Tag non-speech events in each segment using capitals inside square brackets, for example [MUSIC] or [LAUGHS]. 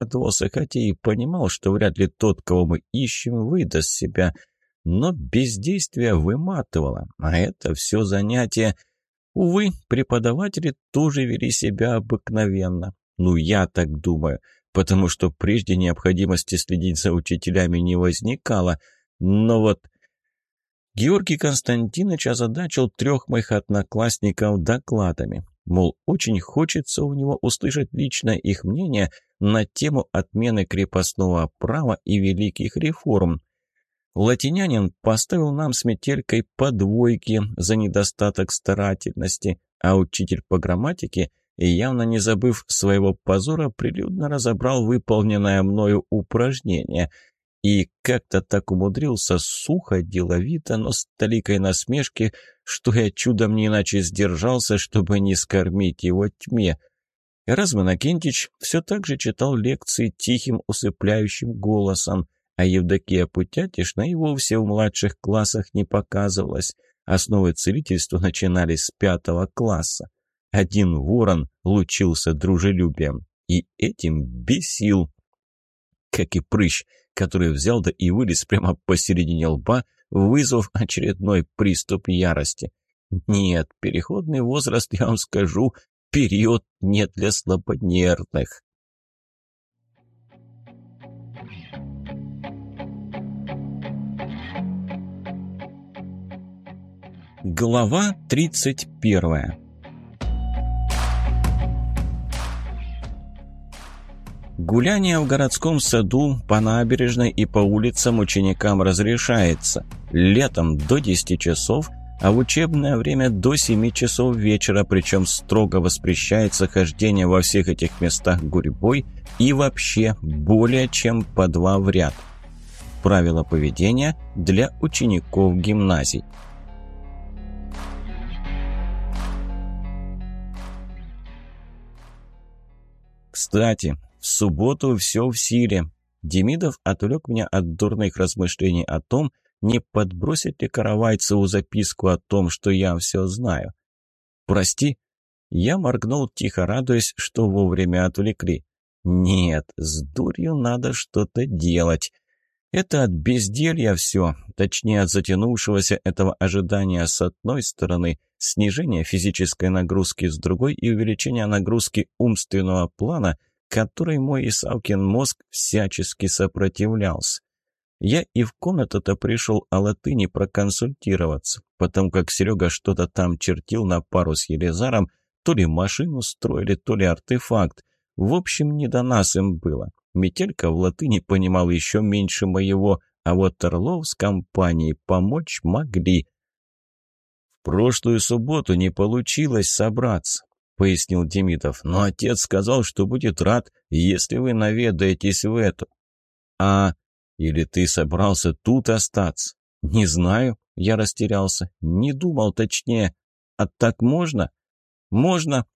радовался, хотя и понимал, что вряд ли тот, кого мы ищем, выдаст себя. Но бездействие выматывало, а это все занятие... Увы, преподаватели тоже вели себя обыкновенно. Ну, я так думаю, потому что прежде необходимости следить за учителями не возникало. Но вот Георгий Константинович озадачил трех моих одноклассников докладами. Мол, очень хочется у него услышать личное их мнение на тему отмены крепостного права и великих реформ. Латинянин поставил нам с метелькой по двойке за недостаток старательности, а учитель по грамматике, явно не забыв своего позора, прилюдно разобрал выполненное мною упражнение – и как-то так умудрился сухо, деловито, но с толикой насмешки, что я чудом не иначе сдержался, чтобы не скормить его тьме. Эразм Иннокентич все так же читал лекции тихим, усыпляющим голосом, а Евдокия Путятишна и вовсе в младших классах не показывалась. Основы целительства начинались с пятого класса. Один ворон лучился дружелюбием и этим бесил. Как и прыщ, который взял да и вылез прямо посередине лба, вызвав очередной приступ ярости. Нет, переходный возраст, я вам скажу, период не для слабонервных. Глава тридцать первая Гуляние в городском саду, по набережной и по улицам ученикам разрешается. Летом до 10 часов, а в учебное время до 7 часов вечера, причем строго воспрещается хождение во всех этих местах гурьбой и вообще более чем по два в ряд. Правила поведения для учеников гимназий. Кстати, в субботу все в силе. Демидов отвлек меня от дурных размышлений о том, не подбросить ли Каравайцеву записку о том, что я все знаю. «Прости». Я моргнул, тихо радуясь, что вовремя отвлекли. «Нет, с дурью надо что-то делать. Это от безделья все, точнее от затянувшегося этого ожидания с одной стороны, снижения физической нагрузки с другой и увеличения нагрузки умственного плана – которой мой Исавкин мозг всячески сопротивлялся. Я и в комнату-то пришел о латыни проконсультироваться, потому как Серега что-то там чертил на пару с Елизаром, то ли машину строили, то ли артефакт. В общем, не до нас им было. Метелька в латыни понимал еще меньше моего, а вот Орлов с компанией помочь могли. В прошлую субботу не получилось собраться пояснил Демидов. «Но отец сказал, что будет рад, если вы наведаетесь в эту». «А или ты собрался тут остаться?» «Не знаю», — я растерялся. «Не думал точнее. А так можно?» «Можно».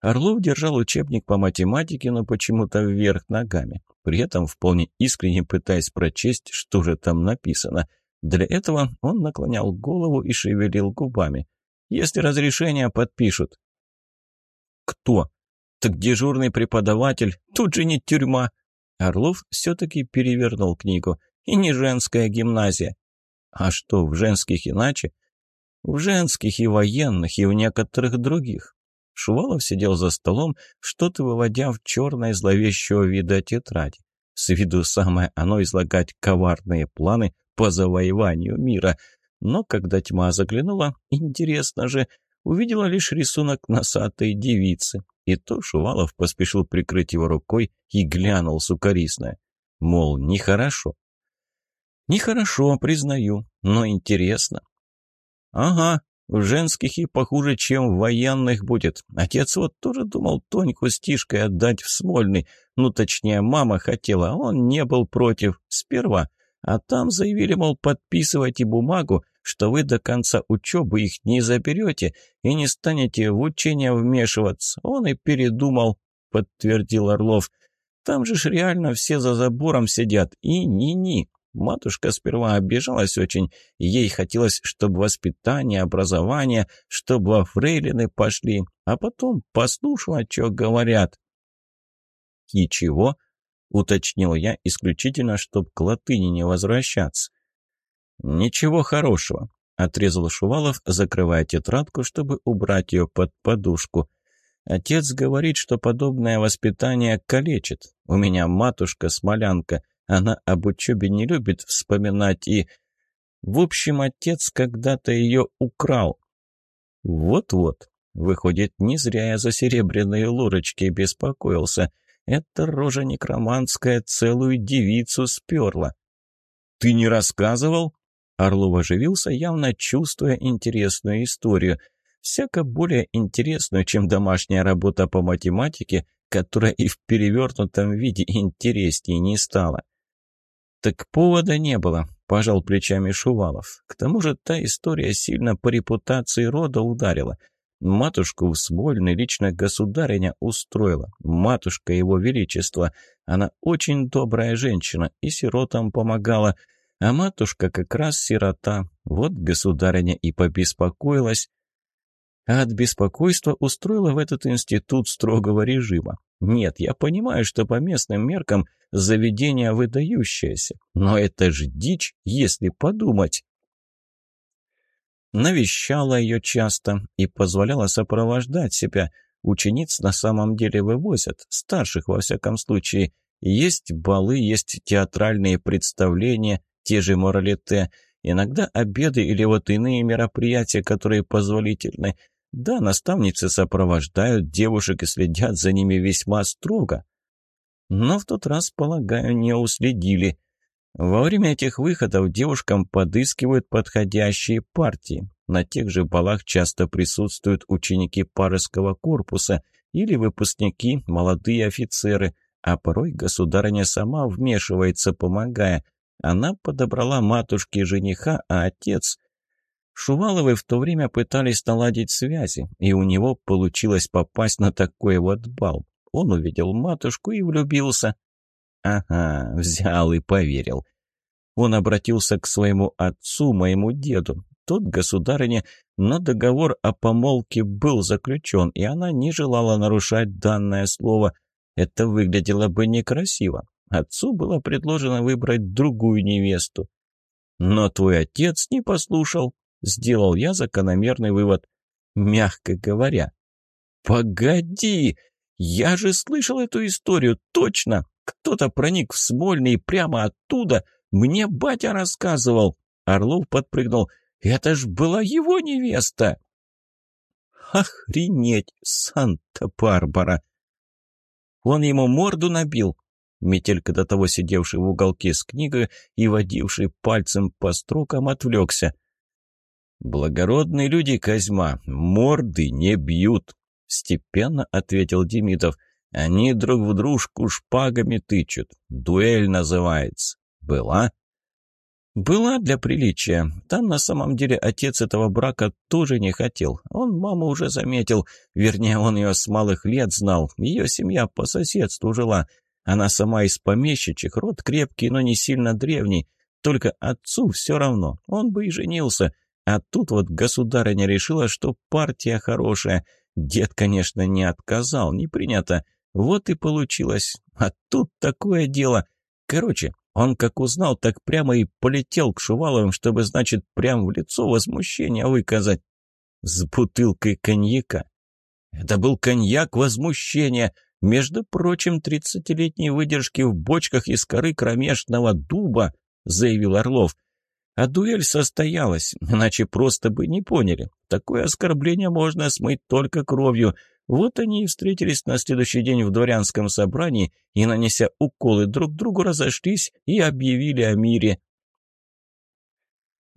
Орлов держал учебник по математике, но почему-то вверх ногами, при этом вполне искренне пытаясь прочесть, что же там написано. Для этого он наклонял голову и шевелил губами. «Если разрешение подпишут». Кто? Так дежурный преподаватель, тут же не тюрьма. Орлов все-таки перевернул книгу. И не женская гимназия. А что, в женских иначе? В женских и военных, и в некоторых других. Шувалов сидел за столом, что-то выводя в черное зловещего вида тетради. С виду самое оно излагать коварные планы по завоеванию мира. Но когда тьма заглянула, интересно же, увидела лишь рисунок носатой девицы. И то Шувалов поспешил прикрыть его рукой и глянул сукорисно. Мол, нехорошо. Нехорошо, признаю, но интересно. Ага, в женских и похуже, чем в военных будет. Отец вот тоже думал Тоньку с отдать в Смольный. Ну, точнее, мама хотела, а он не был против сперва. А там заявили, мол, подписывайте бумагу, что вы до конца учебы их не заберете и не станете в учение вмешиваться. Он и передумал, подтвердил Орлов. Там же ж реально все за забором сидят. И ни-ни. Матушка сперва обижалась очень. Ей хотелось, чтобы воспитание, образование, чтобы во фрейлины пошли. А потом послушала, что говорят. И чего? — уточнил я, исключительно, чтоб к латыни не возвращаться. «Ничего хорошего», — отрезал Шувалов, закрывая тетрадку, чтобы убрать ее под подушку. «Отец говорит, что подобное воспитание калечит. У меня матушка смолянка, она об учебе не любит вспоминать и... В общем, отец когда-то ее украл». «Вот-вот. Выходит, не зря я за серебряные лурочки беспокоился. Эта рожа некроманская целую девицу сперла». «Ты не рассказывал?» Орлов оживился, явно чувствуя интересную историю. Всяко более интересную, чем домашняя работа по математике, которая и в перевернутом виде интереснее не стала. «Так повода не было», – пожал плечами Шувалов. «К тому же та история сильно по репутации рода ударила. Матушку в Смольный лично государыня устроила. Матушка его величества. Она очень добрая женщина и сиротам помогала. А матушка как раз сирота. Вот государыня и побеспокоилась. А от беспокойства устроила в этот институт строгого режима. Нет, я понимаю, что по местным меркам заведение выдающееся. Но это же дичь, если подумать. Навещала ее часто и позволяла сопровождать себя. Учениц на самом деле вывозят, старших во всяком случае. Есть балы, есть театральные представления, те же моралите, иногда обеды или вот иные мероприятия, которые позволительны. Да, наставницы сопровождают девушек и следят за ними весьма строго. Но в тот раз, полагаю, не уследили. Во время этих выходов девушкам подыскивают подходящие партии. На тех же балах часто присутствуют ученики парыского корпуса или выпускники, молодые офицеры, а порой государыня сама вмешивается, помогая – она подобрала матушке жениха, а отец... Шуваловы в то время пытались наладить связи, и у него получилось попасть на такой вот бал. Он увидел матушку и влюбился. Ага, взял и поверил. Он обратился к своему отцу, моему деду. Тот государыне, но договор о помолвке был заключен, и она не желала нарушать данное слово. Это выглядело бы некрасиво. Отцу было предложено выбрать другую невесту. Но твой отец не послушал. Сделал я закономерный вывод. Мягко говоря. «Погоди! Я же слышал эту историю, точно! Кто-то проник в Смольный прямо оттуда. Мне батя рассказывал!» Орлов подпрыгнул. «Это ж была его невеста!» «Охренеть, Санта-Барбара!» Он ему морду набил, Метелька, до того сидевший в уголке с книгой и водивший пальцем по строкам, отвлекся. «Благородные люди, Козьма, морды не бьют», — степенно ответил Демидов. «Они друг в дружку шпагами тычут. Дуэль называется. Была?» «Была для приличия. Там на самом деле отец этого брака тоже не хотел. Он маму уже заметил. Вернее, он ее с малых лет знал. Ее семья по соседству жила. Она сама из помещичьих, род крепкий, но не сильно древний. Только отцу все равно, он бы и женился. А тут вот государыня решила, что партия хорошая. Дед, конечно, не отказал, не принято. Вот и получилось. А тут такое дело. Короче, он как узнал, так прямо и полетел к Шуваловым, чтобы, значит, прямо в лицо возмущение выказать. С бутылкой коньяка. Это был коньяк возмущения. Между прочим, тридцатилетней выдержки в бочках из коры кромешного дуба, заявил Орлов. А дуэль состоялась, иначе просто бы не поняли. Такое оскорбление можно смыть только кровью. Вот они и встретились на следующий день в дворянском собрании и, нанеся уколы друг другу, разошлись и объявили о мире.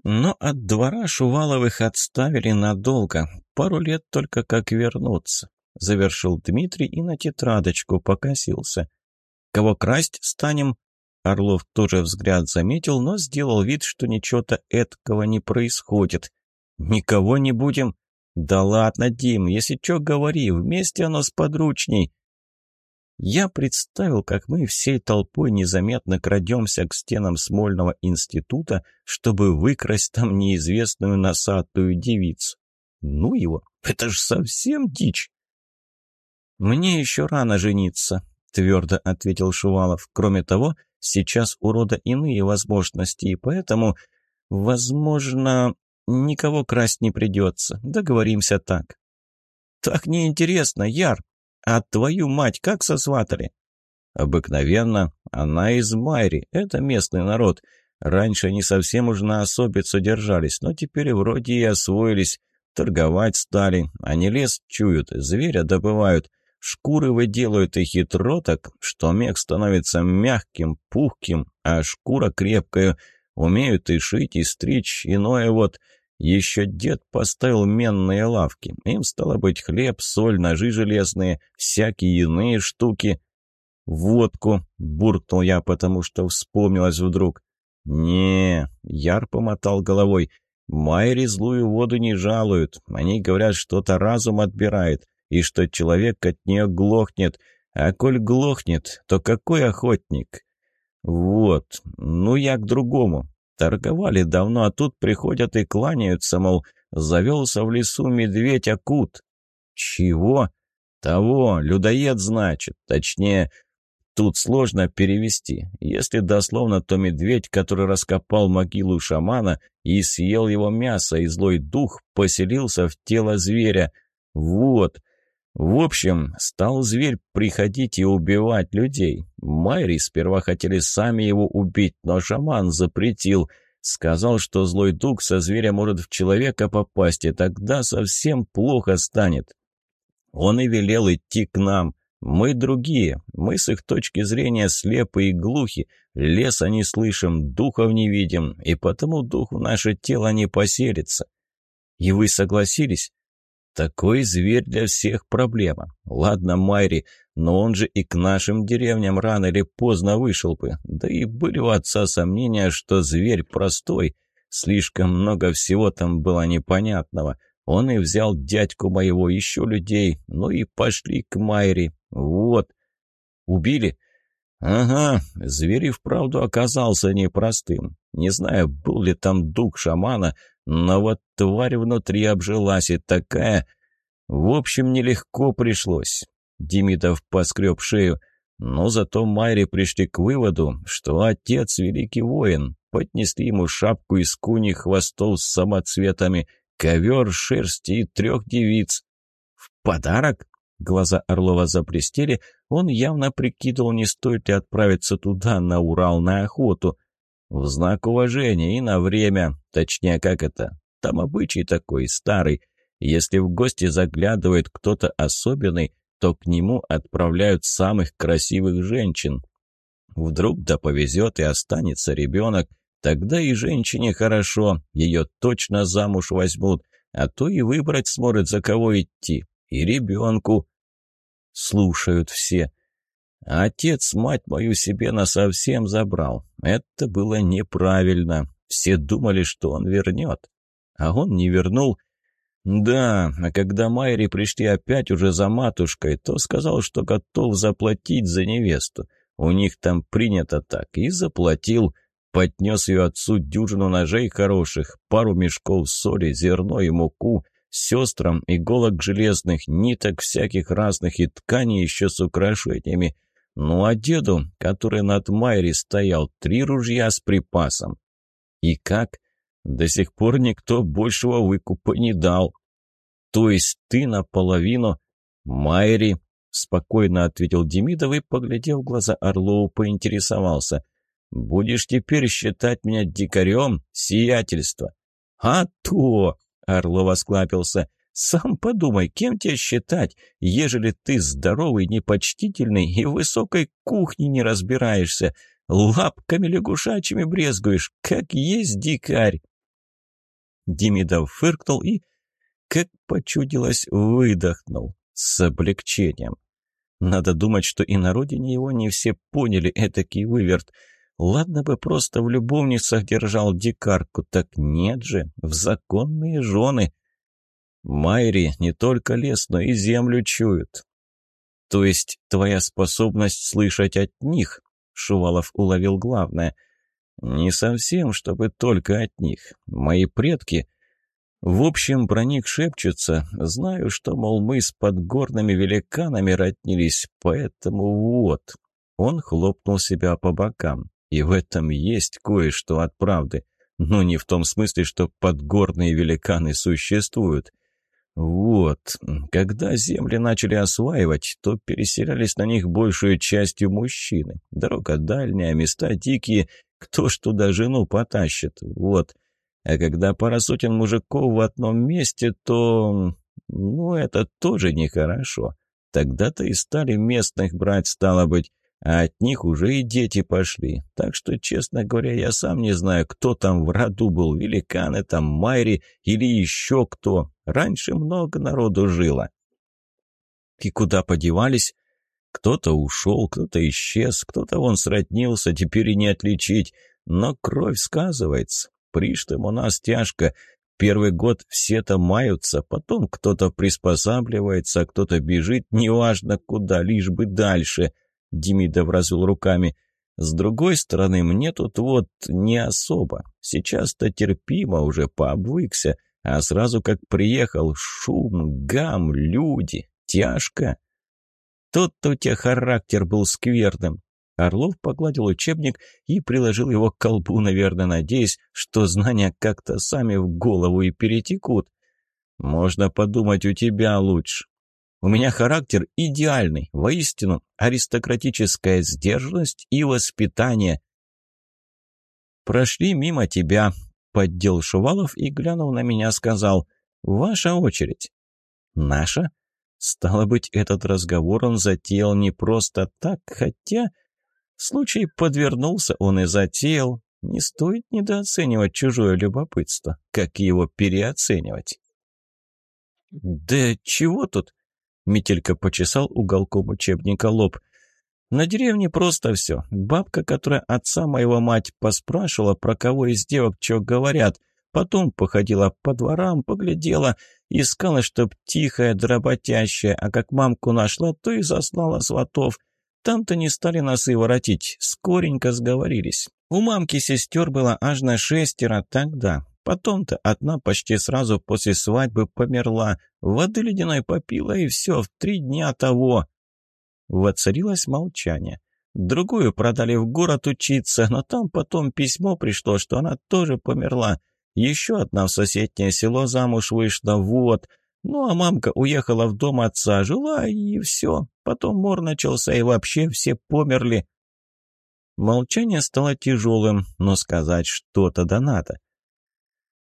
Но от двора Шуваловых отставили надолго, пару лет только как вернуться. — завершил Дмитрий и на тетрадочку покосился. «Кого красть станем?» Орлов тоже взгляд заметил, но сделал вид, что ничего-то эткого не происходит. «Никого не будем?» «Да ладно, Дим, если что, говори, вместе оно сподручней». Я представил, как мы всей толпой незаметно крадемся к стенам Смольного института, чтобы выкрасть там неизвестную носатую девицу. Ну его, это ж совсем дичь. «Мне еще рано жениться», твердо ответил Шувалов. «Кроме того, сейчас у рода иные возможности, и поэтому, возможно, никого красть не придется. Договоримся так». «Так неинтересно, Яр. А твою мать как сосватали?» «Обыкновенно. Она из Майри. Это местный народ. Раньше они совсем уж на особицу держались, но теперь вроде и освоились. Торговать стали. Они лес чуют, зверя добывают. Шкуры выделают и хитро так, что мех становится мягким, пухким, а шкура крепкая. Умеют и шить, и стричь, иное вот. Еще дед поставил менные лавки. Им стало быть хлеб, соль, ножи железные, всякие иные штуки. «Водку!» — буркнул я, потому что вспомнилось вдруг. «Не!» — Яр помотал головой. «Майри злую воду не жалуют. Они говорят, что-то разум отбирает и что человек от нее глохнет. А коль глохнет, то какой охотник? Вот, ну я к другому. Торговали давно, а тут приходят и кланяются, мол, завелся в лесу медведь-акут. Чего? Того, людоед, значит. Точнее, тут сложно перевести. Если дословно, то медведь, который раскопал могилу шамана и съел его мясо, и злой дух поселился в тело зверя. Вот. В общем, стал зверь приходить и убивать людей. Майри сперва хотели сами его убить, но шаман запретил. Сказал, что злой дух со зверя может в человека попасть, и тогда совсем плохо станет. Он и велел идти к нам. Мы другие, мы с их точки зрения слепы и глухи, леса не слышим, духов не видим, и потому дух в наше тело не поселится. И вы согласились? Такой зверь для всех проблема. Ладно, Майри, но он же и к нашим деревням рано или поздно вышел бы. Да и были у отца сомнения, что зверь простой. Слишком много всего там было непонятного. Он и взял дядьку моего, еще людей, ну и пошли к Майри. Вот. Убили? Ага, зверь и вправду оказался непростым. Не знаю, был ли там дух шамана, но вот тварь внутри обжилась и такая... В общем, нелегко пришлось. Демидов поскреб шею. Но зато Майри пришли к выводу, что отец великий воин. Поднесли ему шапку из куни хвостов с самоцветами, ковер, шерсти и трех девиц. В подарок? Глаза Орлова заблестели. Он явно прикидывал, не стоит ли отправиться туда, на Урал, на охоту. В знак уважения и на время. Точнее, как это? Там обычай такой, старый. Если в гости заглядывает кто-то особенный, то к нему отправляют самых красивых женщин. Вдруг да повезет и останется ребенок, тогда и женщине хорошо, ее точно замуж возьмут, а то и выбрать сможет, за кого идти. И ребенку. Слушают все. Отец мать мою себе насовсем забрал. Это было неправильно. Все думали, что он вернет. А он не вернул. Да, а когда Майри пришли опять уже за матушкой, то сказал, что готов заплатить за невесту. У них там принято так. И заплатил. Поднес ее отцу дюжину ножей хороших, пару мешков соли, зерно и муку, сестрам иголок железных, ниток всяких разных и тканей еще с украшениями. Ну а деду, который над Майри стоял, три ружья с припасом. И как? До сих пор никто большего выкупа не дал. То есть ты наполовину... Майри, спокойно ответил Демидов и, поглядев в глаза Орлову, поинтересовался. «Будешь теперь считать меня дикарем, сиятельство?» «А то!» — Орлов осклапился. Сам подумай, кем тебя считать, ежели ты здоровый, непочтительный и в высокой кухне не разбираешься, лапками лягушачьими брезгуешь, как есть дикарь. Демидов фыркнул и, как почудилось, выдохнул с облегчением. Надо думать, что и на родине его не все поняли этакий выверт. Ладно бы просто в любовницах держал дикарку, так нет же, в законные жены — Майри не только лес, но и землю чуют. То есть твоя способность слышать от них, Шувалов уловил главное. Не совсем, чтобы только от них. Мои предки... В общем, про них шепчутся. Знаю, что, мол, мы с подгорными великанами роднились, поэтому вот. Он хлопнул себя по бокам. И в этом есть кое-что от правды. Но не в том смысле, что подгорные великаны существуют. Вот, когда земли начали осваивать, то переселялись на них большую частью мужчины. Дорога дальняя, места дикие, кто ж туда жену потащит, вот. А когда пара сотен мужиков в одном месте, то... Ну, это тоже нехорошо. Тогда-то и стали местных брать, стало быть, а от них уже и дети пошли. Так что, честно говоря, я сам не знаю, кто там в роду был, великаны там, Майри или еще кто. Раньше много народу жило. И куда подевались? Кто-то ушел, кто-то исчез, кто-то вон сроднился, теперь и не отличить. Но кровь сказывается. Приштам у нас тяжко. Первый год все-то маются, потом кто-то приспосабливается, а кто-то бежит, неважно куда, лишь бы дальше. Демидов развел руками. С другой стороны, мне тут вот не особо. Сейчас-то терпимо уже пообвыкся, а сразу как приехал шум, гам, люди, тяжко. Тот-то у тебя характер был скверным. Орлов погладил учебник и приложил его к колбу, наверное, надеясь, что знания как-то сами в голову и перетекут. «Можно подумать, у тебя лучше. У меня характер идеальный, воистину аристократическая сдержанность и воспитание». «Прошли мимо тебя», — поддел Шувалов и, глянув на меня, сказал, «Ваша очередь». «Наша?» Стало быть, этот разговор он затеял не просто так, хотя... Случай подвернулся, он и затеял. Не стоит недооценивать чужое любопытство, как его переоценивать. «Да чего тут?» — Метелька почесал уголком учебника лоб. «На деревне просто все. Бабка, которая отца моего мать поспрашивала, про кого из девок что говорят, потом походила по дворам, поглядела, искала, чтоб тихая, дроботящая, а как мамку нашла, то и заслала сватов». Там-то не стали носы воротить, скоренько сговорились. У мамки сестер было аж на шестеро тогда. Потом-то одна почти сразу после свадьбы померла, воды ледяной попила, и все, в три дня того. Воцарилось молчание. Другую продали в город учиться, но там потом письмо пришло, что она тоже померла. Еще одна в соседнее село замуж вышла, вот. Ну, а мамка уехала в дом отца, жила, и все. Потом мор начался, и вообще все померли. Молчание стало тяжелым, но сказать что-то да надо.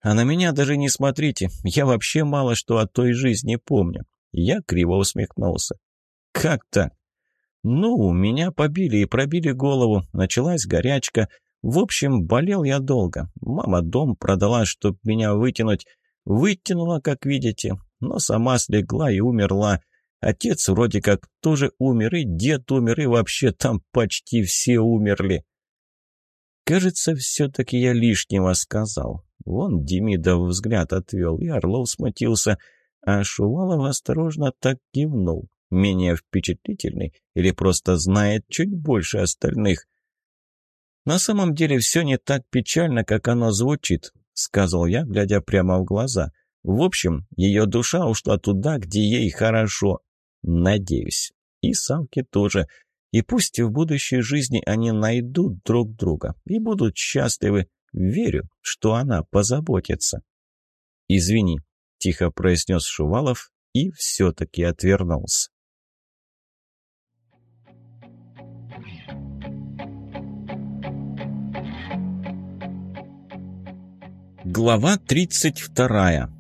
А на меня даже не смотрите, я вообще мало что о той жизни помню. Я криво усмехнулся. Как так? Ну, меня побили и пробили голову, началась горячка. В общем, болел я долго. Мама дом продала, чтоб меня вытянуть. Вытянула, как видите но сама слегла и умерла. Отец вроде как тоже умер, и дед умер, и вообще там почти все умерли. Кажется, все-таки я лишнего сказал. Вон Демидов взгляд отвел, и Орлов смутился, а Шувалов осторожно так кивнул. Менее впечатлительный или просто знает чуть больше остальных. «На самом деле все не так печально, как оно звучит», — сказал я, глядя прямо в глаза. В общем, ее душа ушла туда, где ей хорошо. Надеюсь. И самки тоже. И пусть в будущей жизни они найдут друг друга и будут счастливы. Верю, что она позаботится. «Извини», — тихо произнес Шувалов и все-таки отвернулся. Глава тридцать вторая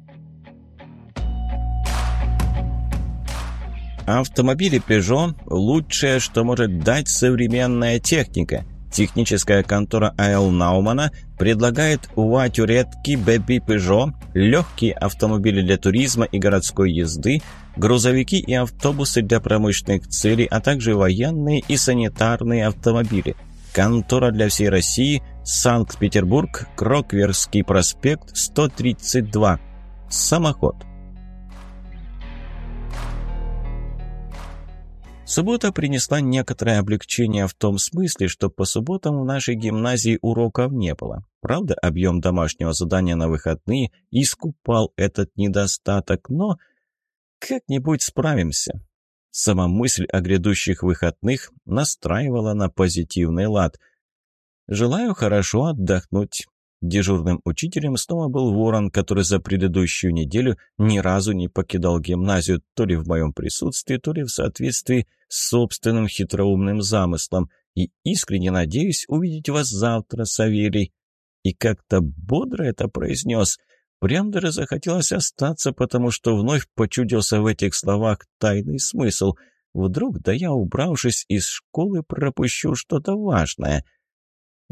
Автомобили Peugeot – лучшее, что может дать современная техника. Техническая контора А.Л. Наумана предлагает УАТЮ редкий Бэби Peugeot, легкие автомобили для туризма и городской езды, грузовики и автобусы для промышленных целей, а также военные и санитарные автомобили. Контора для всей России, Санкт-Петербург, Крокверский проспект, 132. Самоход. Суббота принесла некоторое облегчение в том смысле, что по субботам в нашей гимназии уроков не было. Правда, объем домашнего задания на выходные искупал этот недостаток, но как-нибудь справимся. Сама мысль о грядущих выходных настраивала на позитивный лад. «Желаю хорошо отдохнуть. Дежурным учителем снова был Ворон, который за предыдущую неделю ни разу не покидал гимназию, то ли в моем присутствии, то ли в соответствии с собственным хитроумным замыслом. И искренне надеюсь увидеть вас завтра, Савелий. И как-то бодро это произнес. Прям даже захотелось остаться, потому что вновь почудился в этих словах тайный смысл. Вдруг, да я, убравшись из школы, пропущу что-то важное —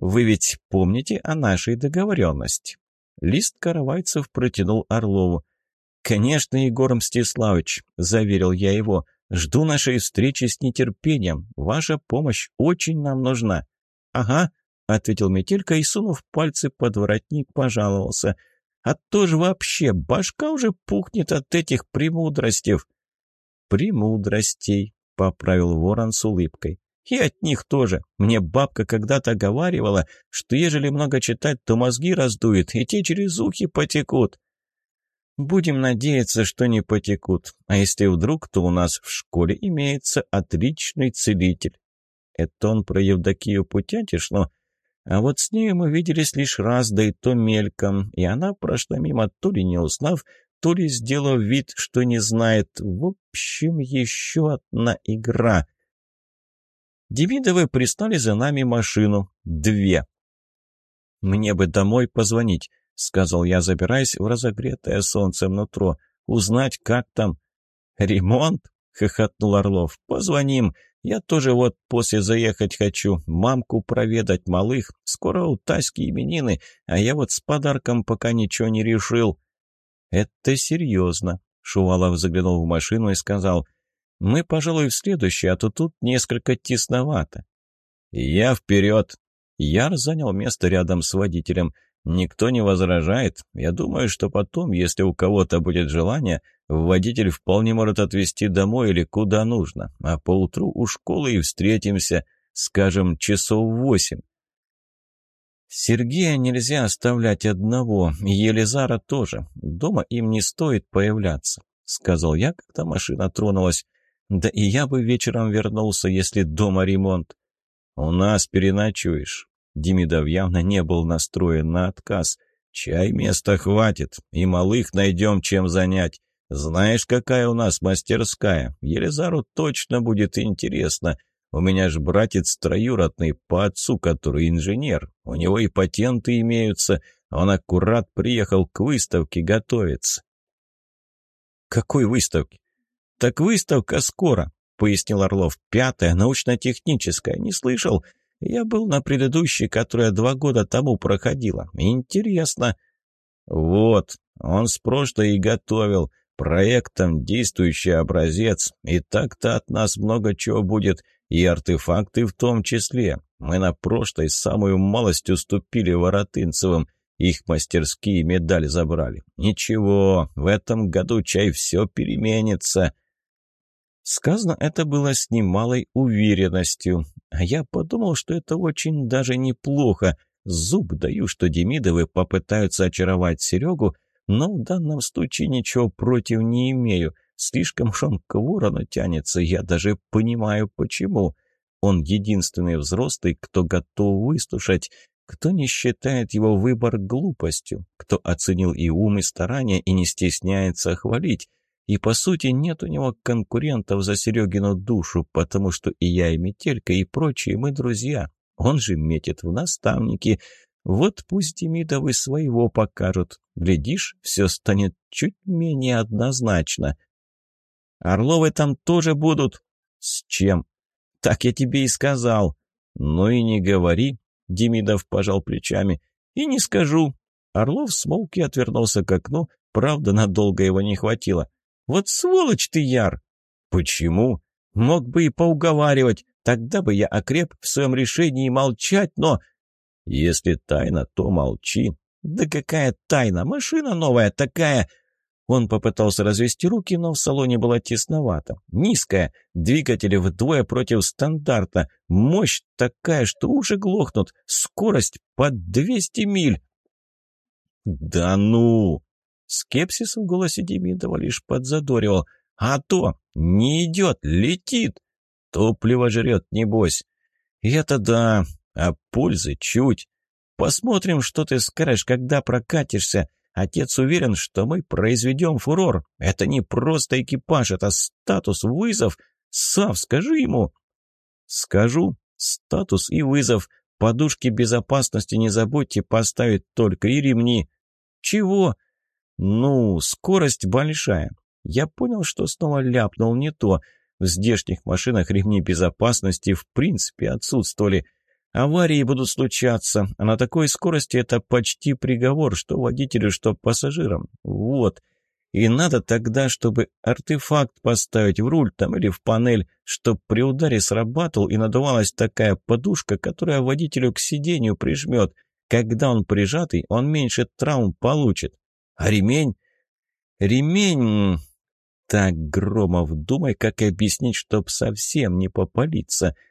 вы ведь помните о нашей договоренности?» Лист Каравайцев протянул Орлову. «Конечно, Егор Мстиславович», — заверил я его, — «жду нашей встречи с нетерпением. Ваша помощь очень нам нужна». «Ага», — ответил Метелька и, сунув пальцы под воротник, пожаловался. «А то же вообще башка уже пухнет от этих премудростей». «Премудростей», — поправил ворон с улыбкой. И от них тоже. Мне бабка когда-то говаривала, что ежели много читать, то мозги раздует, и те через ухи потекут. Будем надеяться, что не потекут. А если вдруг, то у нас в школе имеется отличный целитель. Это он про Евдокию Путятишну. А вот с ней мы виделись лишь раз, да и то мельком, и она прошла мимо, то ли не узнав, то ли сделав вид, что не знает. В общем, еще одна игра — Демидовы прислали за нами машину. Две. «Мне бы домой позвонить», — сказал я, забираясь в разогретое солнцем нутро. «Узнать, как там». «Ремонт?» — хохотнул Орлов. «Позвоним. Я тоже вот после заехать хочу. Мамку проведать малых. Скоро у Таськи именины, а я вот с подарком пока ничего не решил». «Это серьезно», — Шувалов заглянул в машину и сказал — мы, пожалуй, в следующий, а то тут несколько тесновато. Я вперед. Яр занял место рядом с водителем. Никто не возражает. Я думаю, что потом, если у кого-то будет желание, водитель вполне может отвезти домой или куда нужно. А поутру у школы и встретимся, скажем, часов восемь. Сергея нельзя оставлять одного, Елизара тоже. Дома им не стоит появляться, сказал я, когда машина тронулась. Да и я бы вечером вернулся, если дома ремонт. У нас переночуешь. Демидов явно не был настроен на отказ. Чай места хватит, и малых найдем чем занять. Знаешь, какая у нас мастерская? Елизару точно будет интересно. У меня ж братец троюродный по отцу, который инженер. У него и патенты имеются. Он аккурат приехал к выставке готовиться. Какой выставке? «Так выставка скоро», — пояснил Орлов. «Пятая, научно-техническая. Не слышал? Я был на предыдущей, которая два года тому проходила. Интересно». «Вот, он с прошлой и готовил. Проектом действующий образец. И так-то от нас много чего будет, и артефакты в том числе. Мы на прошлой самую малость уступили Воротынцевым». Их мастерские медаль забрали. Ничего, в этом году чай все переменится. Сказано это было с немалой уверенностью, а я подумал, что это очень даже неплохо. Зуб даю, что Демидовы попытаются очаровать Серегу, но в данном случае ничего против не имею. Слишком уж он к ворону тянется, я даже понимаю, почему. Он единственный взрослый, кто готов выслушать, кто не считает его выбор глупостью, кто оценил и ум, и старания, и не стесняется хвалить. И, по сути, нет у него конкурентов за Серегину душу, потому что и я, и Метелька, и прочие мы друзья. Он же метит в наставники. Вот пусть Демидовы своего покажут. Глядишь, все станет чуть менее однозначно. Орловы там тоже будут. С чем? Так я тебе и сказал. Ну и не говори. Демидов пожал плечами. И не скажу. Орлов смолк и отвернулся к окну. Правда, надолго его не хватило. Вот сволочь ты, Яр!» «Почему?» «Мог бы и поуговаривать. Тогда бы я окреп в своем решении молчать, но...» «Если тайна, то молчи». «Да какая тайна? Машина новая такая...» Он попытался развести руки, но в салоне было тесновато. Низкая, двигатели вдвое против стандарта, мощь такая, что уши глохнут, скорость под 200 миль. «Да ну!» Скепсис в голосе Демидова лишь подзадоривал. «А то! Не идет! Летит! Топливо жрет, небось!» И «Это да! А пользы чуть! Посмотрим, что ты скажешь, когда прокатишься!» Отец уверен, что мы произведем фурор. Это не просто экипаж, это статус, вызов. Сав, скажи ему. Скажу. Статус и вызов. Подушки безопасности не забудьте поставить только и ремни. Чего? Ну, скорость большая. Я понял, что снова ляпнул не то. В здешних машинах ремни безопасности в принципе отсутствовали. Аварии будут случаться, а на такой скорости это почти приговор, что водителю, что пассажирам. Вот. И надо тогда, чтобы артефакт поставить в руль там или в панель, чтоб при ударе срабатывал и надувалась такая подушка, которая водителю к сиденью прижмет. Когда он прижатый, он меньше травм получит. А ремень? Ремень... Так, Громов, думай, как объяснить, чтоб совсем не попалиться. —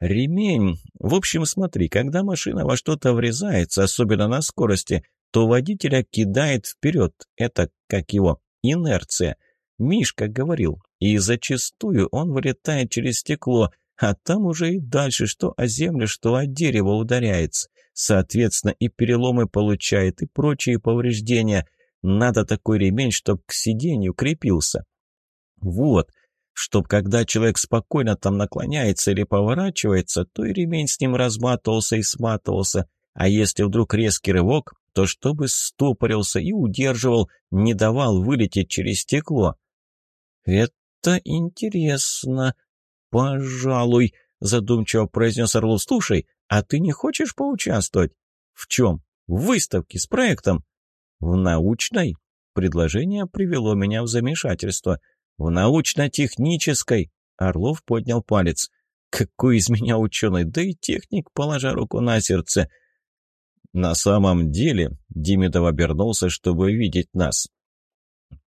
Ремень. В общем, смотри, когда машина во что-то врезается, особенно на скорости, то водителя кидает вперед. Это, как его, инерция. Мишка говорил, и зачастую он вылетает через стекло, а там уже и дальше, что о землю, что о дерево ударяется. Соответственно, и переломы получает, и прочие повреждения. Надо такой ремень, чтоб к сиденью крепился. Вот чтоб когда человек спокойно там наклоняется или поворачивается, то и ремень с ним разматывался и сматывался, а если вдруг резкий рывок, то чтобы стопорился и удерживал, не давал вылететь через стекло. «Это интересно. Пожалуй», — задумчиво произнес Орлов. «Слушай, а ты не хочешь поучаствовать?» «В чем? В выставке с проектом?» «В научной?» Предложение привело меня в замешательство — «В научно-технической!» Орлов поднял палец. «Какой из меня ученый? Да и техник, положа руку на сердце!» «На самом деле...» — Демидов обернулся, чтобы видеть нас.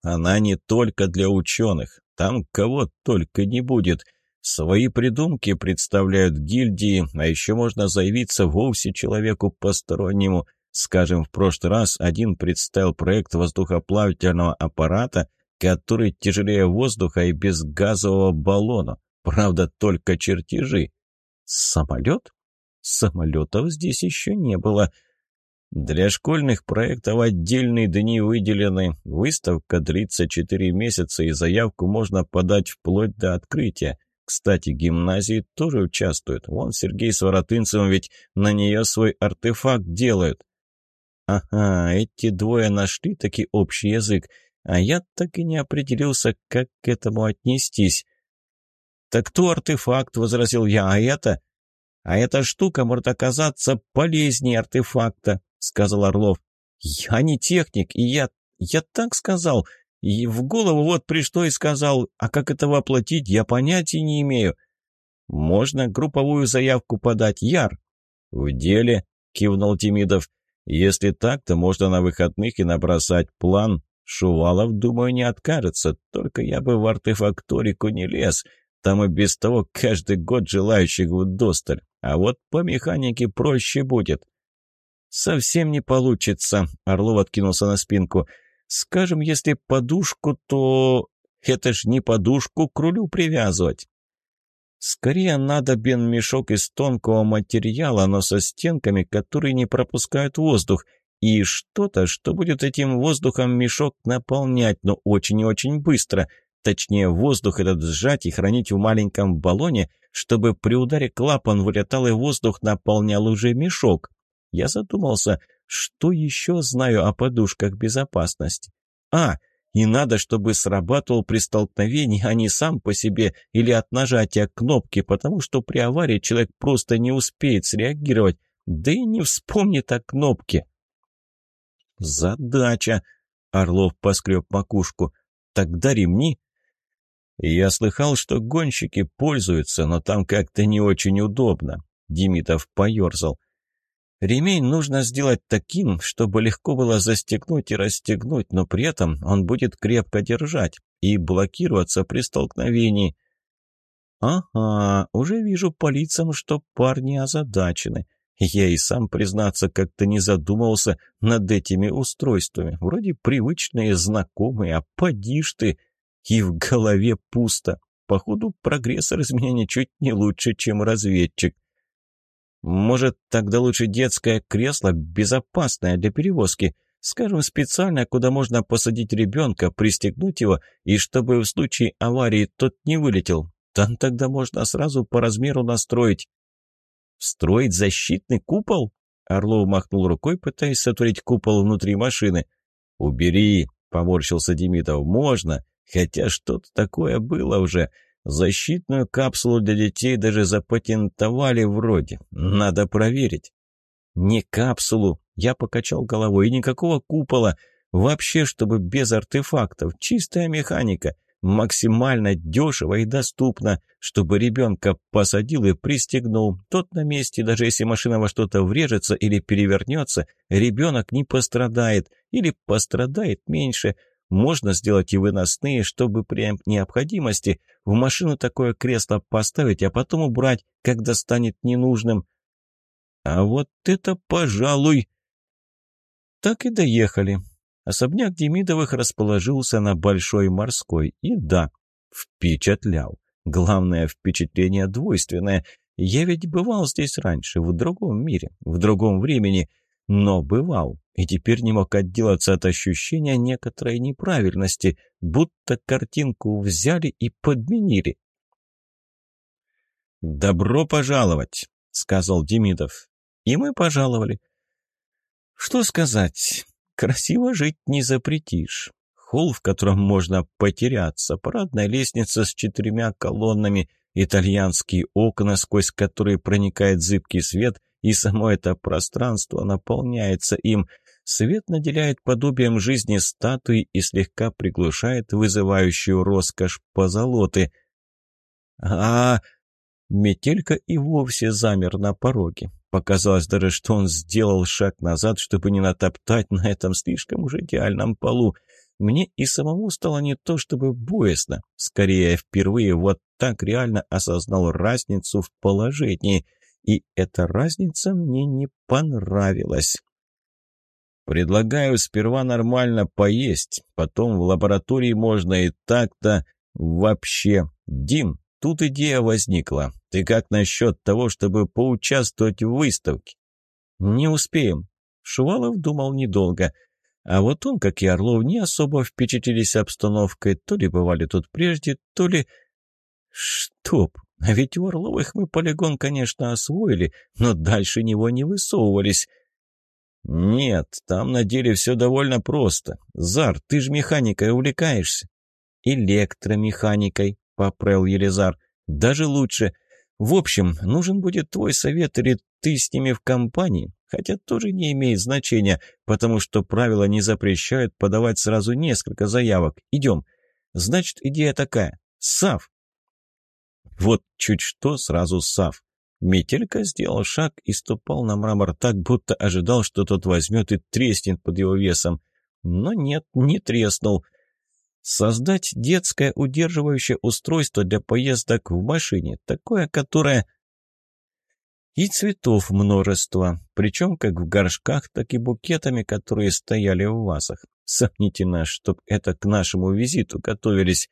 «Она не только для ученых. Там кого только не будет. Свои придумки представляют гильдии, а еще можно заявиться вовсе человеку постороннему. Скажем, в прошлый раз один представил проект воздухоплавательного аппарата, который тяжелее воздуха и без газового баллона. Правда, только чертежи. Самолет? Самолетов здесь еще не было. Для школьных проектов отдельные дни выделены. Выставка длится четыре месяца, и заявку можно подать вплоть до открытия. Кстати, гимназии тоже участвуют. Вон Сергей с Воротынцевым ведь на нее свой артефакт делают. Ага, эти двое нашли таки общий язык а я так и не определился, как к этому отнестись. «Так то артефакт», — возразил я, — «а это...» «А эта штука может оказаться полезнее артефакта», — сказал Орлов. «Я не техник, и я... я так сказал. И в голову вот пришло и сказал, а как это воплотить, я понятия не имею». «Можно групповую заявку подать, Яр?» «В деле», — кивнул Тимидов. «Если так, то можно на выходных и набросать план, Шувалов, думаю, не откажется, только я бы в артефакторику не лез. Там и без того каждый год желающих вдосталь. А вот по механике проще будет. Совсем не получится, Орлов откинулся на спинку. Скажем, если подушку, то... Это ж не подушку к рулю привязывать. Скорее надо бен-мешок из тонкого материала, но со стенками, которые не пропускают воздух — и что-то, что будет этим воздухом мешок наполнять, но очень и очень быстро. Точнее, воздух этот сжать и хранить в маленьком баллоне, чтобы при ударе клапан вылетал и воздух наполнял уже мешок. Я задумался, что еще знаю о подушках безопасности. А, и надо, чтобы срабатывал при столкновении, а не сам по себе или от нажатия кнопки, потому что при аварии человек просто не успеет среагировать, да и не вспомнит о кнопке. «Задача!» — Орлов поскреб макушку. «Тогда ремни?» «Я слыхал, что гонщики пользуются, но там как-то не очень удобно», — Демитов поерзал. Ремень нужно сделать таким, чтобы легко было застегнуть и расстегнуть, но при этом он будет крепко держать и блокироваться при столкновении. Ага, уже вижу по лицам, что парни озадачены. Я и сам, признаться, как-то не задумывался над этими устройствами. Вроде привычные, знакомые, а поди ты. И в голове пусто. Походу, прогрессор из меня ничуть не лучше, чем разведчик. Может, тогда лучше детское кресло, безопасное для перевозки. Скажем, специально, куда можно посадить ребенка, пристегнуть его, и чтобы в случае аварии тот не вылетел. Там тогда можно сразу по размеру настроить. Строить защитный купол? Орлов махнул рукой, пытаясь сотворить купол внутри машины. «Убери!» — поморщился Демидов. «Можно, хотя что-то такое было уже. Защитную капсулу для детей даже запатентовали вроде. Надо проверить. Не капсулу. Я покачал головой. И никакого купола. Вообще, чтобы без артефактов. Чистая механика. Максимально дешево и доступно. Чтобы ребенка посадил и пристегнул. Тот на месте, даже если машина во что-то врежется или перевернется, ребенок не пострадает. Или пострадает меньше. Можно сделать и выносные, чтобы при необходимости в машину такое кресло поставить, а потом убрать, когда станет ненужным. А вот это, пожалуй... Так и доехали. Особняк Демидовых расположился на Большой Морской. И да, впечатлял. Главное впечатление двойственное. Я ведь бывал здесь раньше, в другом мире, в другом времени — но бывал, и теперь не мог отделаться от ощущения некоторой неправильности, будто картинку взяли и подменили. «Добро пожаловать», — сказал Демидов. И мы пожаловали. Что сказать, красиво жить не запретишь. Холл, в котором можно потеряться, парадная лестница с четырьмя колоннами, итальянские окна, сквозь которые проникает зыбкий свет, и само это пространство наполняется им. Свет наделяет подобием жизни статуи и слегка приглушает вызывающую роскошь позолоты. А, Метелька и вовсе замер на пороге. Показалось даже, что он сделал шаг назад, чтобы не натоптать на этом слишком уж идеальном полу. Мне и самому стало не то чтобы боязно. Скорее, я впервые вот так реально осознал разницу в положении — и эта разница мне не понравилась. Предлагаю сперва нормально поесть, потом в лаборатории можно и так-то. Вообще, Дим, тут идея возникла. Ты как насчет того, чтобы поучаствовать в выставке? Не успеем. Шувалов думал недолго. А вот он, как и Орлов, не особо впечатлились обстановкой, то ли бывали тут прежде, то ли... Чтоб! А ведь у Орловых мы полигон, конечно, освоили, но дальше него не высовывались. Нет, там на деле все довольно просто. Зар, ты же механикой увлекаешься. Электромеханикой, поправил Елизар. Даже лучше. В общем, нужен будет твой совет или ты с ними в компании, хотя тоже не имеет значения, потому что правила не запрещают подавать сразу несколько заявок. Идем. Значит, идея такая. САВ, вот чуть что, сразу Сав. Метелька сделал шаг и ступал на мрамор так, будто ожидал, что тот возьмет и треснет под его весом. Но нет, не треснул. Создать детское удерживающее устройство для поездок в машине, такое, которое... И цветов множество, причем как в горшках, так и букетами, которые стояли в вазах. Сомнительно, чтоб это к нашему визиту готовились.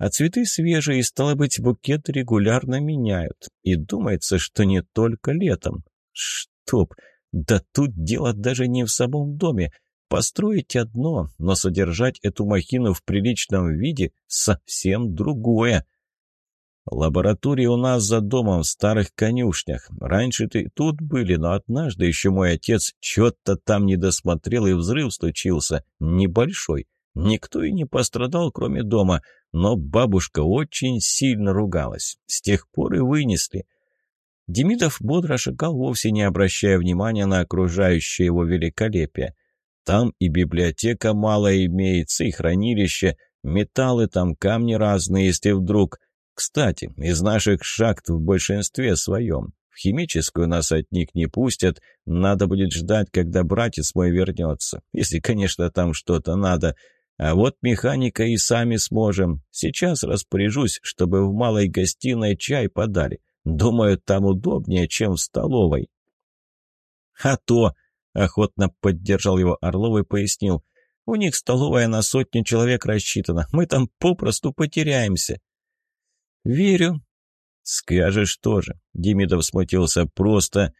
А цветы свежие, стало быть, букет регулярно меняют. И думается, что не только летом. Чтоб! Да тут дело даже не в самом доме. Построить одно, но содержать эту махину в приличном виде совсем другое. Лаборатория у нас за домом в старых конюшнях. Раньше ты тут были, но однажды еще мой отец что-то там не досмотрел, и взрыв случился. Небольшой. Никто и не пострадал, кроме дома, но бабушка очень сильно ругалась. С тех пор и вынесли. Демидов бодро шагал, вовсе не обращая внимания на окружающее его великолепие. Там и библиотека мало имеется, и хранилище, металлы там, камни разные, если вдруг... Кстати, из наших шахт в большинстве своем. В химическую нас от них не пустят. Надо будет ждать, когда братец мой вернется. Если, конечно, там что-то надо. А вот механика и сами сможем. Сейчас распоряжусь, чтобы в малой гостиной чай подали. Думаю, там удобнее, чем в столовой». «А то!» — охотно поддержал его Орлов и пояснил. «У них столовая на сотню человек рассчитана. Мы там попросту потеряемся». «Верю». «Скажешь тоже», — Демидов смутился. «Просто...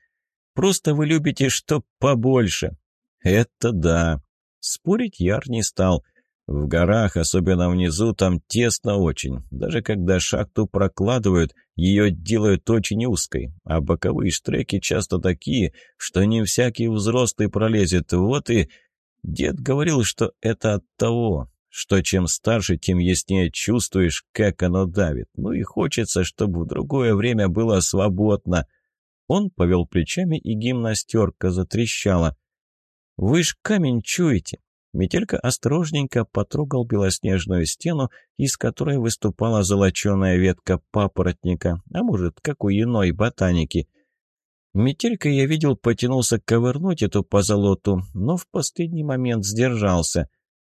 Просто вы любите, что побольше». «Это да». Спорить Яр не стал. В горах, особенно внизу, там тесно очень. Даже когда шахту прокладывают, ее делают очень узкой. А боковые штреки часто такие, что не всякий взрослый пролезет. Вот и дед говорил, что это от того, что чем старше, тем яснее чувствуешь, как оно давит. Ну и хочется, чтобы в другое время было свободно. Он повел плечами, и гимнастерка затрещала. «Вы ж камень чуете. Метелька осторожненько потрогал белоснежную стену, из которой выступала золоченая ветка папоротника, а может, как у иной ботаники. Метелька, я видел, потянулся ковырнуть эту позолоту, но в последний момент сдержался.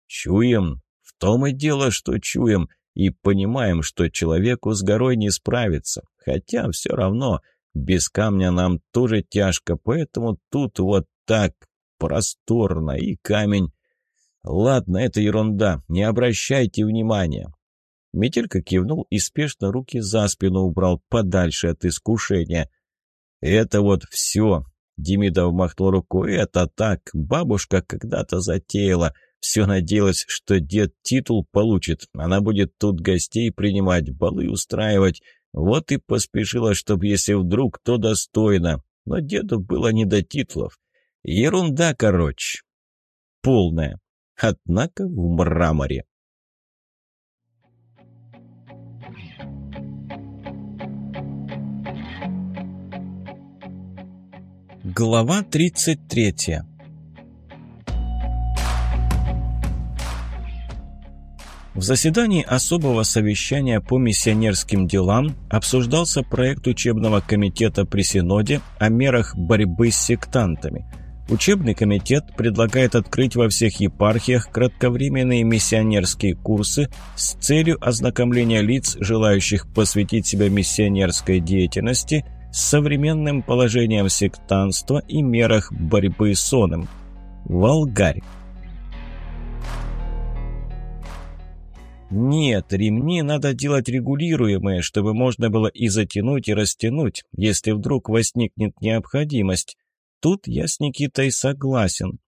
«Чуем! В том и дело, что чуем, и понимаем, что человеку с горой не справиться. Хотя все равно, без камня нам тоже тяжко, поэтому тут вот так просторно, и камень «Ладно, это ерунда, не обращайте внимания». Метелька кивнул и спешно руки за спину убрал подальше от искушения. «Это вот все», — Демидов махнул рукой, — «это так, бабушка когда-то затеяла». Все надеялась, что дед титул получит. Она будет тут гостей принимать, балы устраивать. Вот и поспешила, чтобы, если вдруг, то достойно. Но деду было не до титулов. Ерунда, короче. Полная однако в мраморе. Глава 33 В заседании особого совещания по миссионерским делам обсуждался проект учебного комитета при Синоде о мерах борьбы с сектантами – Учебный комитет предлагает открыть во всех епархиях кратковременные миссионерские курсы с целью ознакомления лиц, желающих посвятить себя миссионерской деятельности, с современным положением сектанства и мерах борьбы с оным. Волгарь. Нет, ремни надо делать регулируемые, чтобы можно было и затянуть, и растянуть, если вдруг возникнет необходимость. Тут я с Никитой согласен.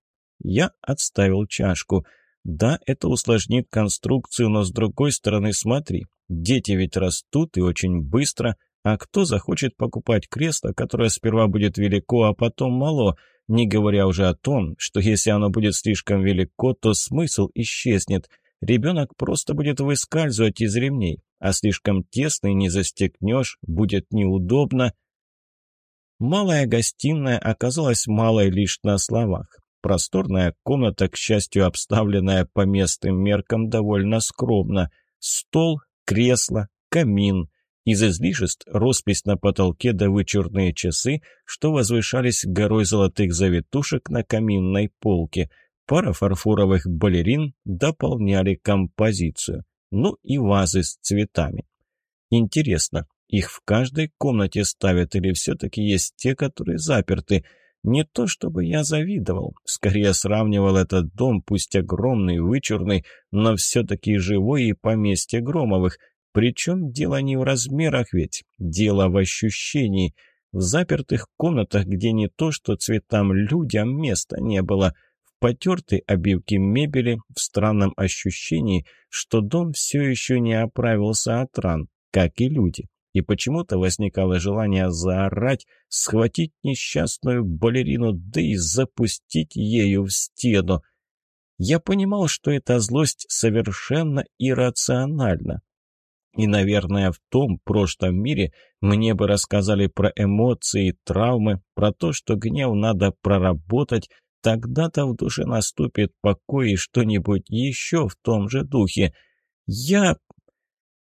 Я отставил чашку. Да, это усложнит конструкцию, но с другой стороны, смотри, дети ведь растут и очень быстро, а кто захочет покупать кресло, которое сперва будет велико, а потом мало, не говоря уже о том, что если оно будет слишком велико, то смысл исчезнет. Ребенок просто будет выскальзывать из ремней, а слишком тесный не застегнешь, будет неудобно – Малая гостиная оказалась малой лишь на словах. Просторная комната, к счастью, обставленная по местным меркам довольно скромно. Стол, кресло, камин. Из излишеств роспись на потолке да вычурные часы, что возвышались горой золотых завитушек на каминной полке. Пара фарфоровых балерин дополняли композицию. Ну и вазы с цветами. Интересно, их в каждой комнате ставят или все-таки есть те, которые заперты? Не то чтобы я завидовал, скорее сравнивал этот дом, пусть огромный, вычурный, но все-таки живой и поместье Громовых. Причем дело не в размерах ведь, дело в ощущении. В запертых комнатах, где не то что цветам людям места не было, в потертой обивке мебели, в странном ощущении, что дом все еще не оправился от ран, как и люди и почему-то возникало желание заорать, схватить несчастную балерину, да и запустить ею в стену. Я понимал, что эта злость совершенно иррациональна. И, наверное, в том прошлом мире мне бы рассказали про эмоции, травмы, про то, что гнев надо проработать, тогда-то в душе наступит покой и что-нибудь еще в том же духе. Я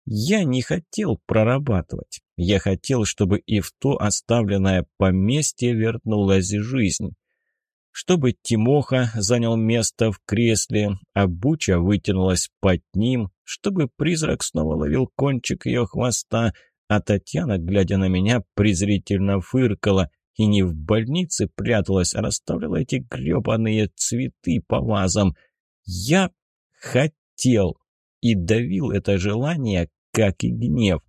я не хотел прорабатывать. Я хотел, чтобы и в то оставленное поместье вернулась жизнь. Чтобы Тимоха занял место в кресле, а Буча вытянулась под ним, чтобы призрак снова ловил кончик ее хвоста, а Татьяна, глядя на меня, презрительно фыркала и не в больнице пряталась, а расставляла эти гребаные цветы по вазам. Я хотел и давил это желание, как и гнев.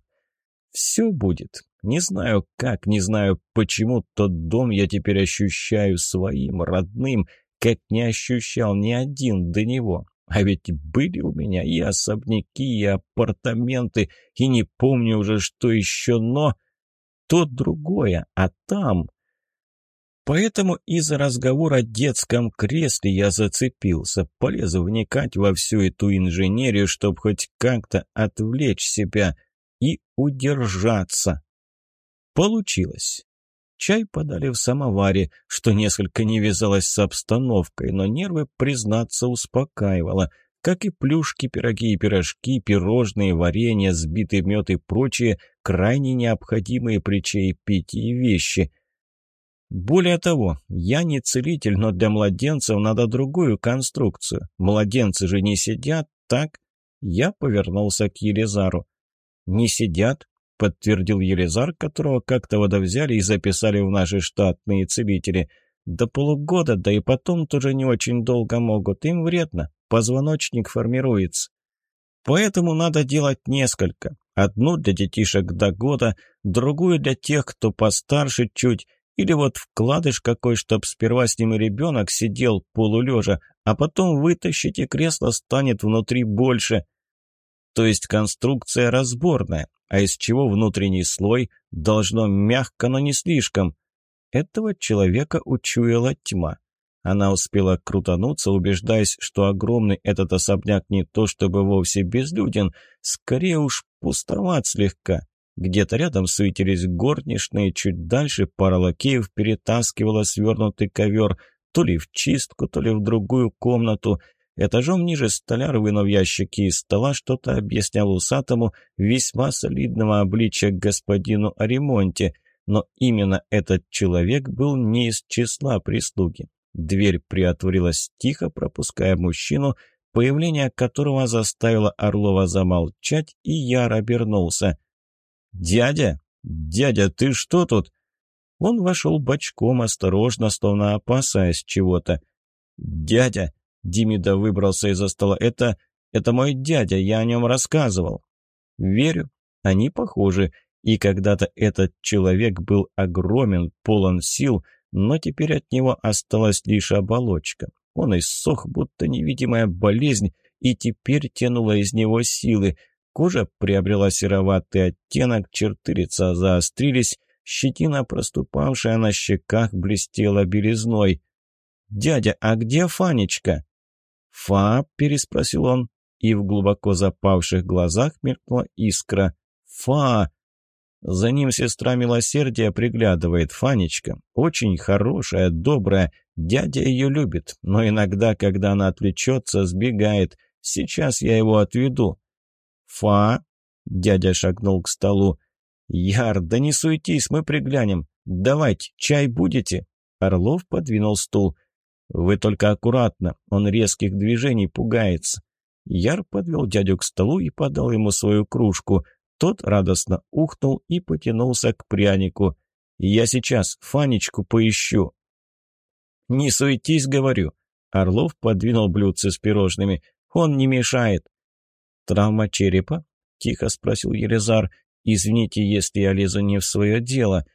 Все будет. Не знаю как, не знаю почему тот дом я теперь ощущаю своим, родным, как не ощущал ни один до него. А ведь были у меня и особняки, и апартаменты, и не помню уже, что еще, но... То другое, а там... Поэтому из-за разговора о детском кресле я зацепился, полез вникать во всю эту инженерию, чтобы хоть как-то отвлечь себя и удержаться. Получилось. Чай подали в самоваре, что несколько не вязалось с обстановкой, но нервы, признаться, успокаивало. Как и плюшки, пироги и пирожки, пирожные, варенье, сбитый мед и прочие крайне необходимые при чаепитии вещи – более того, я не целитель, но для младенцев надо другую конструкцию. Младенцы же не сидят, так? Я повернулся к Елизару. «Не сидят?» — подтвердил Елизар, которого как-то водовзяли и записали в наши штатные целители. «До полугода, да и потом тоже не очень долго могут. Им вредно. Позвоночник формируется. Поэтому надо делать несколько. Одну для детишек до года, другую для тех, кто постарше чуть, или вот вкладыш какой, чтоб сперва с ним и ребенок сидел полулежа, а потом вытащить и кресло станет внутри больше. То есть конструкция разборная, а из чего внутренний слой должно мягко, но не слишком. Этого человека учуяла тьма. Она успела крутануться, убеждаясь, что огромный этот особняк не то чтобы вовсе безлюден, скорее уж пустоват слегка. Где-то рядом суетились горничные, чуть дальше пара лакеев перетаскивала свернутый ковер то ли в чистку, то ли в другую комнату. Этажом ниже столяр, вынув ящики из стола, что-то объяснял усатому, весьма солидного обличия господину о ремонте. Но именно этот человек был не из числа прислуги. Дверь приотворилась тихо, пропуская мужчину, появление которого заставило Орлова замолчать, и яр обернулся. «Дядя? Дядя, ты что тут?» Он вошел бочком, осторожно, словно опасаясь чего-то. «Дядя!» — Демида выбрался из-за стола. «Это... это мой дядя, я о нем рассказывал». «Верю. Они похожи. И когда-то этот человек был огромен, полон сил, но теперь от него осталась лишь оболочка. Он иссох, будто невидимая болезнь, и теперь тянула из него силы. Кожа приобрела сероватый оттенок, черты лица заострились, щетина, проступавшая на щеках, блестела белизной. «Дядя, а где Фанечка?» «Фа?» – переспросил он, и в глубоко запавших глазах мелькнула искра. «Фа!» За ним сестра милосердия приглядывает, Фанечка. Очень хорошая, добрая. Дядя ее любит, но иногда, когда она отвлечется, сбегает. Сейчас я его отведу. «Фа!» — дядя шагнул к столу. «Яр, да не суетись, мы приглянем. Давайте, чай будете?» Орлов подвинул стул. «Вы только аккуратно, он резких движений пугается». Яр подвел дядю к столу и подал ему свою кружку. Тот радостно ухнул и потянулся к прянику. «Я сейчас Фанечку поищу». «Не суетись, говорю». Орлов подвинул блюдце с пирожными. «Он не мешает». «Травма черепа?» – тихо спросил Елизар. «Извините, если я лезу не в свое дело».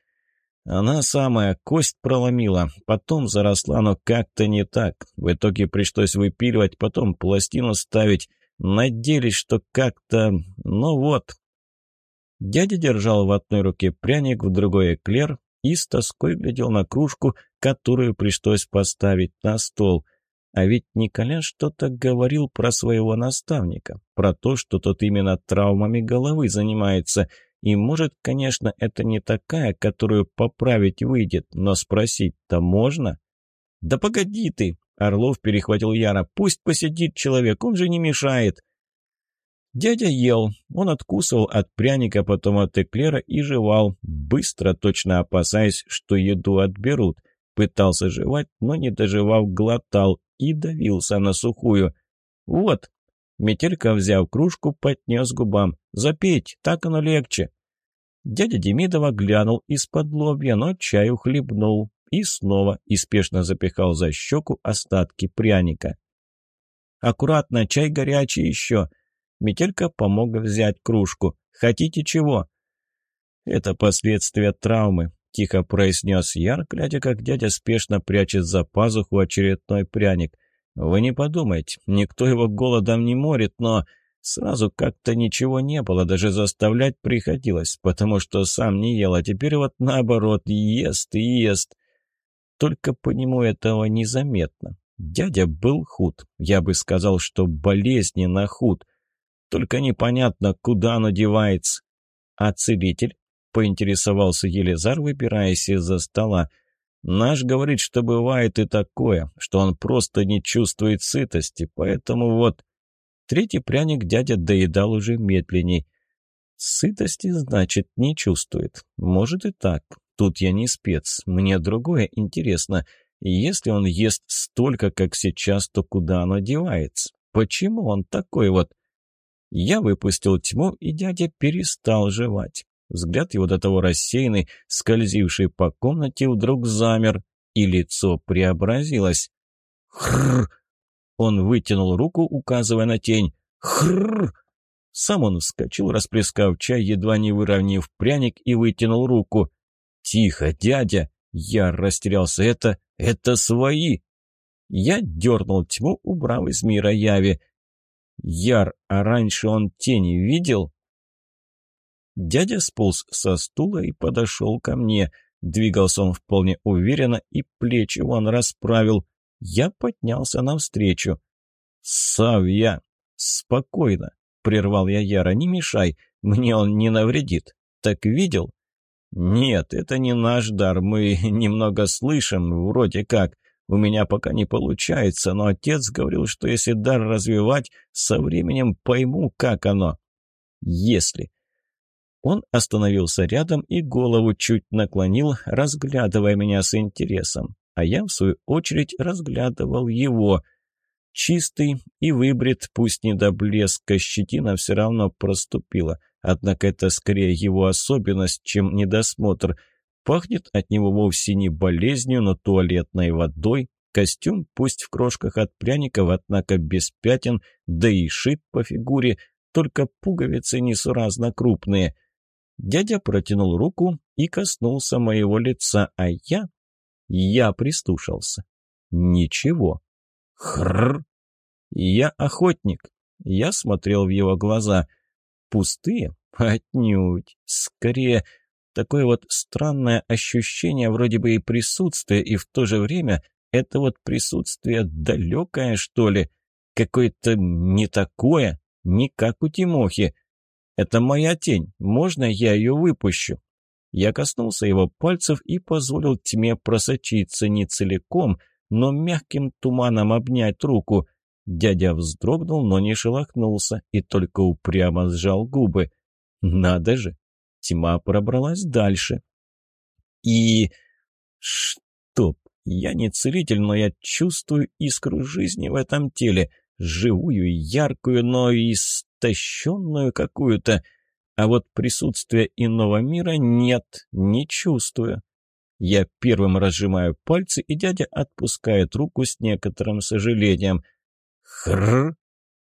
Она самая кость проломила, потом заросла, но как-то не так. В итоге пришлось выпиливать, потом пластину ставить. Надеялись, что как-то... Ну вот. Дядя держал в одной руке пряник, в другой эклер и с тоской глядел на кружку, которую пришлось поставить на стол. А ведь Николя что-то говорил про своего наставника, про то, что тот именно травмами головы занимается. И может, конечно, это не такая, которую поправить выйдет, но спросить-то можно? «Да погоди ты!» — Орлов перехватил Яра. «Пусть посидит человек, он же не мешает!» Дядя ел. Он откусывал от пряника, потом от эклера и жевал, быстро, точно опасаясь, что еду отберут. Пытался жевать, но не доживав, глотал и давился на сухую. «Вот!» Метелька, взяв кружку, поднес губам. «Запить, так оно легче!» Дядя Демидова глянул из-под лобья, но чаю хлебнул и снова и спешно запихал за щеку остатки пряника. «Аккуратно, чай горячий еще!» Метелька помог взять кружку. «Хотите чего?» «Это последствия травмы», — тихо произнес Яр, глядя, как дядя спешно прячет за пазуху очередной пряник. «Вы не подумайте, никто его голодом не морит, но...» Сразу как-то ничего не было, даже заставлять приходилось, потому что сам не ел, а теперь вот наоборот, ест и ест. Только по нему этого незаметно. Дядя был худ, я бы сказал, что болезненно худ. Только непонятно, куда оно девается. А целитель? Поинтересовался Елизар, выбираясь из-за стола. Наш говорит, что бывает и такое, что он просто не чувствует сытости, поэтому вот... Третий пряник дядя доедал уже медленней. Сытости, значит, не чувствует. Может и так. Тут я не спец. Мне другое интересно. Если он ест столько, как сейчас, то куда оно девается? Почему он такой вот? Я выпустил тьму, и дядя перестал жевать. Взгляд его до того рассеянный, скользивший по комнате, вдруг замер, и лицо преобразилось. «Хрррр!» Он вытянул руку, указывая на тень. «Хрррр!» Сам он вскочил, расплескав чай, едва не выровняв пряник, и вытянул руку. «Тихо, дядя!» Я растерялся. «Это... это свои!» Я дернул тьму, убрав из мира яви. Яр, а раньше он тени видел? Дядя сполз со стула и подошел ко мне. Двигался он вполне уверенно, и плечи он расправил. Я поднялся навстречу. «Савья!» «Спокойно!» — прервал я Яра. «Не мешай, мне он не навредит. Так видел?» «Нет, это не наш дар, мы [LAUGHS] немного слышим, вроде как. У меня пока не получается, но отец говорил, что если дар развивать, со временем пойму, как оно. Если. Он остановился рядом и голову чуть наклонил, разглядывая меня с интересом. А я, в свою очередь, разглядывал его. Чистый и выбрит, пусть не до блеска, щетина все равно проступила. Однако это скорее его особенность, чем недосмотр – Пахнет от него вовсе не болезнью, но туалетной водой. Костюм, пусть в крошках от пряников, однако без пятен, да и шит по фигуре, только пуговицы несуразно крупные. Дядя протянул руку и коснулся моего лица, а я... Я пристушился. Ничего. Хрррр. Я охотник. Я смотрел в его глаза. Пустые? Отнюдь. Скорее, Такое вот странное ощущение вроде бы и присутствия, и в то же время это вот присутствие далекое, что ли. Какое-то не такое, не как у Тимохи. Это моя тень, можно я ее выпущу? Я коснулся его пальцев и позволил тьме просочиться не целиком, но мягким туманом обнять руку. Дядя вздрогнул, но не шелохнулся и только упрямо сжал губы. Надо же, Тьма пробралась дальше. И... Стоп! Я не целитель, но я чувствую искру жизни в этом теле. Живую, яркую, но истощенную какую-то. А вот присутствия иного мира нет, не чувствую. Я первым разжимаю пальцы, и дядя отпускает руку с некоторым сожалением. Хрррр!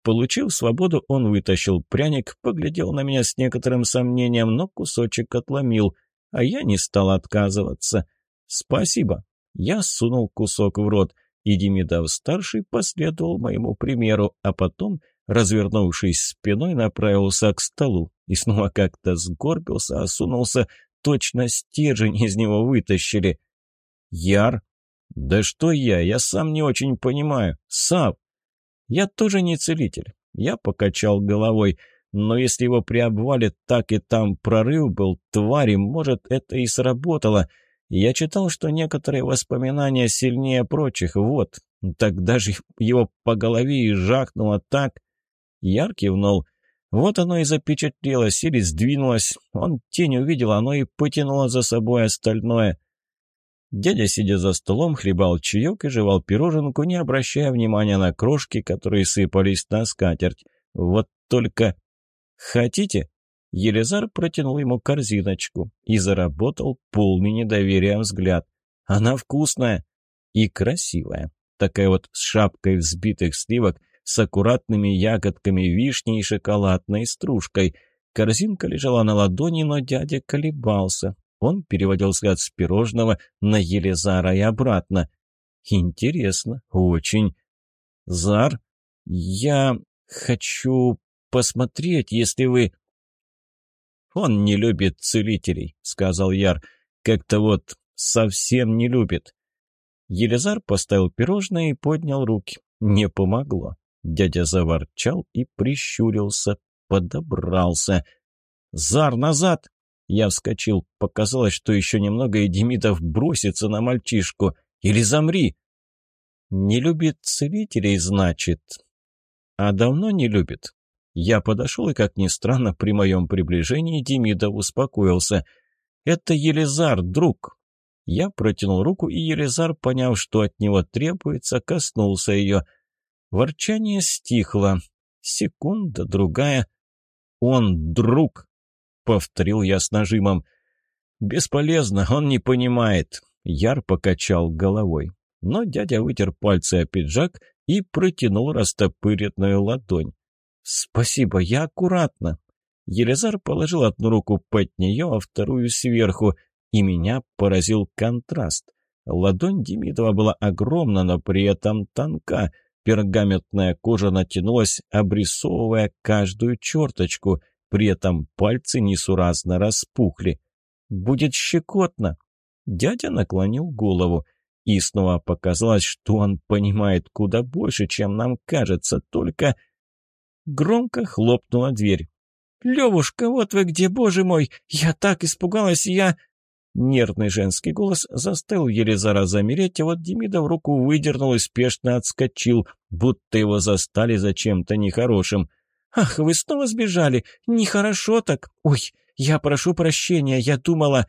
Получив свободу, он вытащил пряник, поглядел на меня с некоторым сомнением, но кусочек отломил, а я не стал отказываться. «Спасибо». Я сунул кусок в рот, и Демидов-старший последовал моему примеру, а потом, развернувшись спиной, направился к столу и снова как-то сгорбился, осунулся, точно стержень из него вытащили. «Яр?» «Да что я? Я сам не очень понимаю. Сав!» Я тоже не целитель. Я покачал головой. Но если его приобвалит так и там прорыв был, твари, может, это и сработало. Я читал, что некоторые воспоминания сильнее прочих. Вот, так даже его по голове и жахнуло так. Яр кивнул. Вот оно и запечатлелось или сдвинулось. Он тень увидел, оно и потянуло за собой остальное. Дядя, сидя за столом, хлебал чаек и жевал пироженку, не обращая внимания на крошки, которые сыпались на скатерть. Вот только... «Хотите?» Елизар протянул ему корзиночку и заработал полный недоверия взгляд. «Она вкусная и красивая. Такая вот с шапкой взбитых сливок, с аккуратными ягодками вишни и шоколадной стружкой. Корзинка лежала на ладони, но дядя колебался. Он переводил взгляд с пирожного на Елизара и обратно. «Интересно, очень. Зар, я хочу посмотреть, если вы...» «Он не любит целителей», — сказал Яр. «Как-то вот совсем не любит». Елизар поставил пирожное и поднял руки. Не помогло. Дядя заворчал и прищурился, подобрался. «Зар, назад!» Я вскочил. Показалось, что еще немного, и Демидов бросится на мальчишку. «Или замри!» «Не любит целителей, значит?» «А давно не любит?» Я подошел, и, как ни странно, при моем приближении Демидов успокоился. «Это Елизар, друг!» Я протянул руку, и Елизар, поняв, что от него требуется, коснулся ее. Ворчание стихло. Секунда, другая. «Он друг!» — повторил я с нажимом. «Бесполезно, он не понимает». Яр покачал головой. Но дядя вытер пальцы о пиджак и протянул растопыренную ладонь. «Спасибо, я аккуратно». Елизар положил одну руку под нее, а вторую сверху, и меня поразил контраст. Ладонь Демидова была огромна, но при этом тонка — Пергаментная кожа натянулась, обрисовывая каждую черточку, при этом пальцы несуразно распухли. «Будет щекотно!» Дядя наклонил голову, и снова показалось, что он понимает куда больше, чем нам кажется, только... Громко хлопнула дверь. «Левушка, вот вы где, боже мой! Я так испугалась, я...» Нервный женский голос заставил Елизара замереть, а вот Демидов руку выдернул и спешно отскочил, будто его застали за чем-то нехорошим. «Ах, вы снова сбежали! Нехорошо так! Ой, я прошу прощения, я думала...»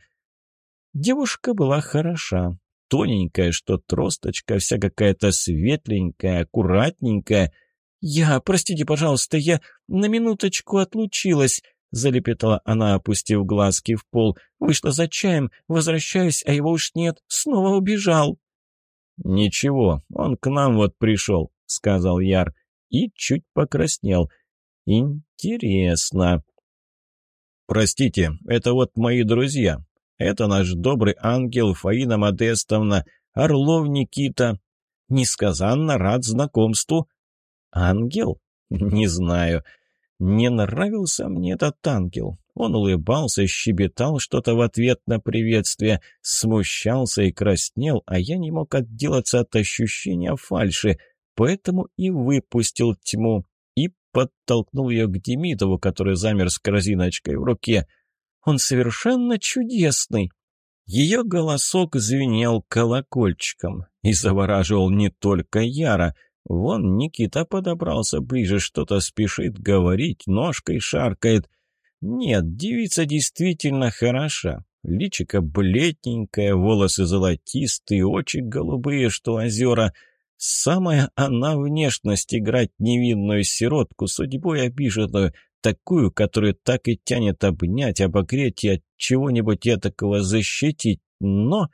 Девушка была хороша. Тоненькая, что тросточка, вся какая-то светленькая, аккуратненькая. «Я, простите, пожалуйста, я на минуточку отлучилась», — залепетала она, опустив глазки в пол. «Вышла за чаем, возвращаюсь, а его уж нет, снова убежал». «Ничего, он к нам вот пришел», — сказал Яр, и чуть покраснел. «Интересно». «Простите, это вот мои друзья. Это наш добрый ангел Фаина Модестовна, Орлов Никита. Несказанно рад знакомству». «Ангел? Не знаю. Не нравился мне этот ангел. Он улыбался, щебетал что-то в ответ на приветствие, смущался и краснел, а я не мог отделаться от ощущения фальши, поэтому и выпустил тьму и подтолкнул ее к Демидову, который замер с корзиночкой в руке. «Он совершенно чудесный!» Ее голосок звенел колокольчиком и завораживал не только Яра — Вон Никита подобрался ближе, что-то спешит говорить, ножкой шаркает. Нет, девица действительно хороша. Личико бледненькое, волосы золотистые, очи голубые, что озера. Самая она внешность играть невинную сиротку, судьбой обиженную, такую, которую так и тянет обнять, обогреть и от чего-нибудь этакого защитить. Но...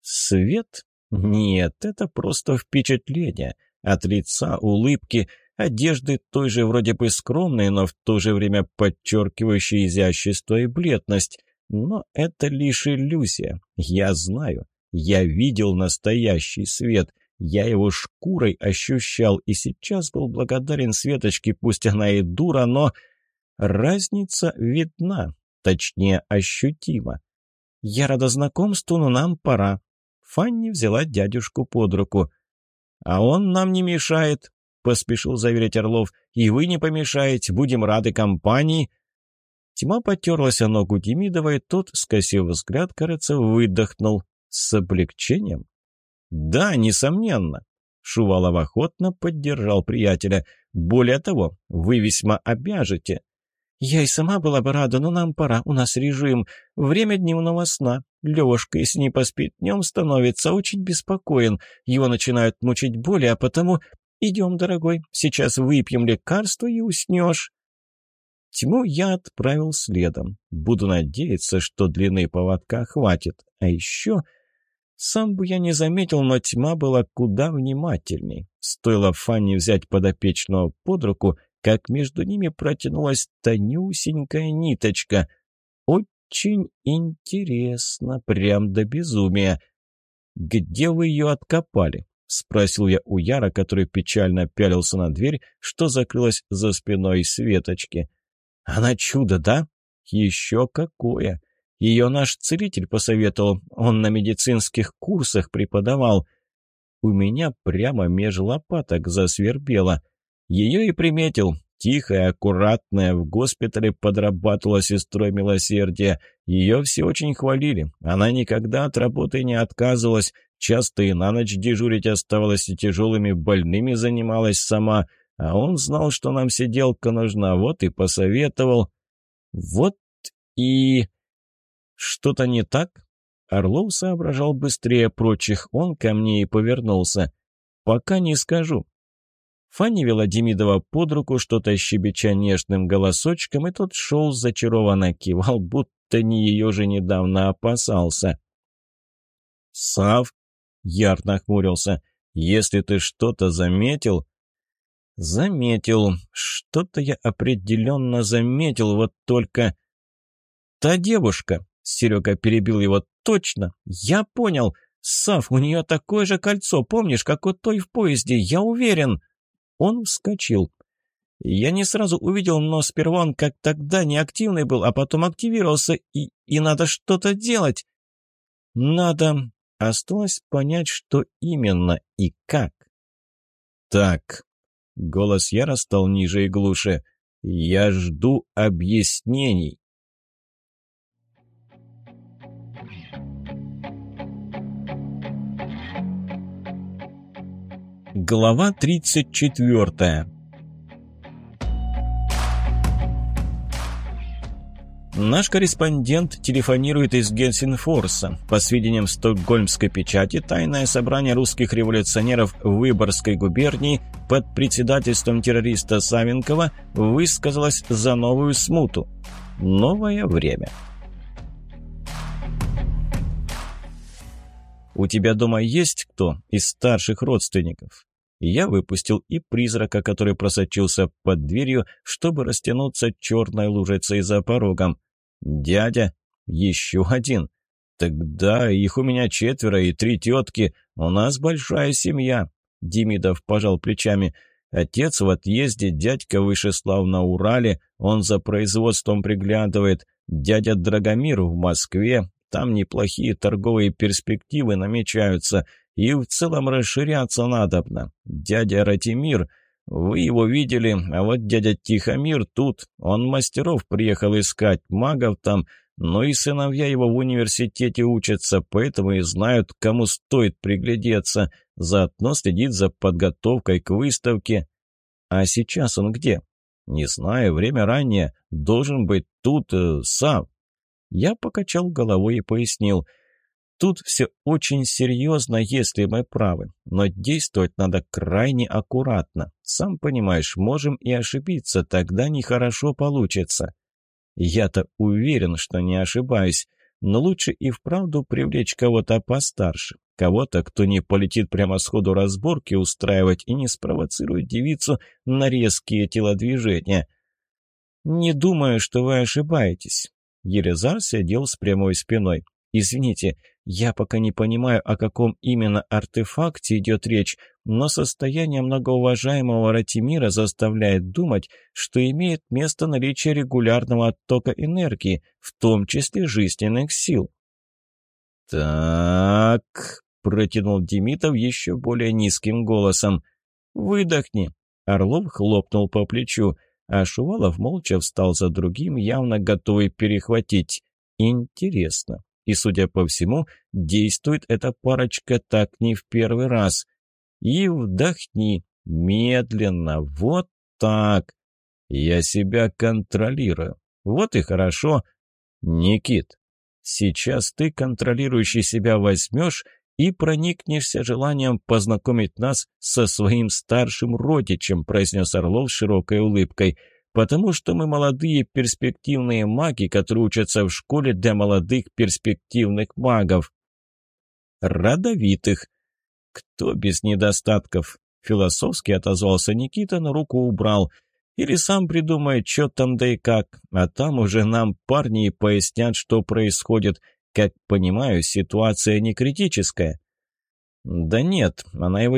Свет? Нет, это просто впечатление. От лица, улыбки, одежды той же вроде бы скромной, но в то же время подчеркивающей изящество и бледность. Но это лишь иллюзия. Я знаю. Я видел настоящий свет. Я его шкурой ощущал и сейчас был благодарен Светочке, пусть она и дура, но... Разница видна, точнее ощутима. Я рада знакомству, но нам пора. Фанни взяла дядюшку под руку. «А он нам не мешает», — поспешил заверить Орлов. «И вы не помешаете, будем рады компании». Тьма потерлась о ногу Демидова, и тот, скосив взгляд, кажется, выдохнул с облегчением. «Да, несомненно». Шувалов охотно поддержал приятеля. «Более того, вы весьма обяжете». «Я и сама была бы рада, но нам пора, у нас режим. Время дневного сна. Левушка, если не поспит днем, становится очень беспокоен. Его начинают мучить боли, а потому... Идем, дорогой, сейчас выпьем лекарство и уснешь». Тьму я отправил следом. Буду надеяться, что длины поводка хватит. А еще... Сам бы я не заметил, но тьма была куда внимательней. Стоило Фанни взять подопечного под руку, как между ними протянулась тонюсенькая ниточка. Очень интересно, прям до безумия. «Где вы ее откопали?» — спросил я у Яра, который печально пялился на дверь, что закрылась за спиной Светочки. Она чудо, да? Еще какое! Ее наш целитель посоветовал, он на медицинских курсах преподавал. У меня прямо меж лопаток засвербело. Ее и приметил. Тихая, аккуратная, в госпитале подрабатывала сестрой милосердия. Ее все очень хвалили. Она никогда от работы не отказывалась. Часто и на ночь дежурить оставалась и тяжелыми больными занималась сама – а он знал, что нам сиделка нужна, вот и посоветовал. Вот и... Что-то не так? Орлов соображал быстрее прочих, он ко мне и повернулся. Пока не скажу. Фанни вела Демидова под руку, что-то щебеча нежным голосочком, и тот шел зачарованно кивал, будто не ее же недавно опасался. «Сав?» — Яр нахмурился. «Если ты что-то заметил...» «Заметил. Что-то я определенно заметил, вот только...» «Та девушка!» — Серега перебил его. «Точно! Я понял! Сав, у нее такое же кольцо, помнишь, как у той в поезде, я уверен!» Он вскочил. Я не сразу увидел, но сперва он как тогда неактивный был, а потом активировался, и, и надо что-то делать. Надо. Осталось понять, что именно и как. Так, Голос Яра стал ниже и глуше. «Я жду объяснений». Глава тридцать четвертая Наш корреспондент телефонирует из Гельсинфорса. По сведениям стокгольмской печати, тайное собрание русских революционеров в Выборгской губернии под председательством террориста Савенкова высказалось за новую смуту. Новое время. «У тебя дома есть кто из старших родственников?» Я выпустил и призрака, который просочился под дверью, чтобы растянуться черной лужицей за порогом. «Дядя? Еще один? Тогда их у меня четверо и три тетки. У нас большая семья». Демидов пожал плечами. «Отец в отъезде, дядька Вышеслав на Урале, он за производством приглядывает. Дядя Драгомир в Москве, там неплохие торговые перспективы намечаются, и в целом расширяться надобно. Дядя Ратимир, вы его видели, а вот дядя Тихомир тут, он мастеров приехал искать, магов там, но и сыновья его в университете учатся, поэтому и знают, кому стоит приглядеться, заодно следит за подготовкой к выставке. А сейчас он где? Не знаю, время раннее, должен быть тут э, сам. Я покачал головой и пояснил – Тут все очень серьезно, если мы правы, но действовать надо крайне аккуратно. Сам понимаешь, можем и ошибиться, тогда нехорошо получится. Я-то уверен, что не ошибаюсь, но лучше и вправду привлечь кого-то постарше, кого-то, кто не полетит прямо сходу разборки устраивать и не спровоцирует девицу на резкие телодвижения. «Не думаю, что вы ошибаетесь». Ерезар сидел с прямой спиной. «Извините, я пока не понимаю, о каком именно артефакте идет речь, но состояние многоуважаемого Ратимира заставляет думать, что имеет место наличие регулярного оттока энергии, в том числе жизненных сил. «Так», — протянул Демитов еще более низким голосом, — «выдохни». Орлов хлопнул по плечу, а Шувалов молча встал за другим, явно готовый перехватить. «Интересно, и, судя по всему, действует эта парочка так не в первый раз. и вдохни. Медленно, вот так. Я себя контролирую. Вот и хорошо. Никит, сейчас ты, контролирующий себя, возьмешь и проникнешься желанием познакомить нас со своим старшим родичем», произнес Орлов с широкой улыбкой. «Потому что мы молодые перспективные маги, которые учатся в школе для молодых перспективных магов». «Родовитых». «Кто без недостатков?» Философски отозвался Никита, но руку убрал. «Или сам придумает, что там да и как, а там уже нам парни и пояснят, что происходит». Как понимаю, ситуация не критическая. Да нет, она его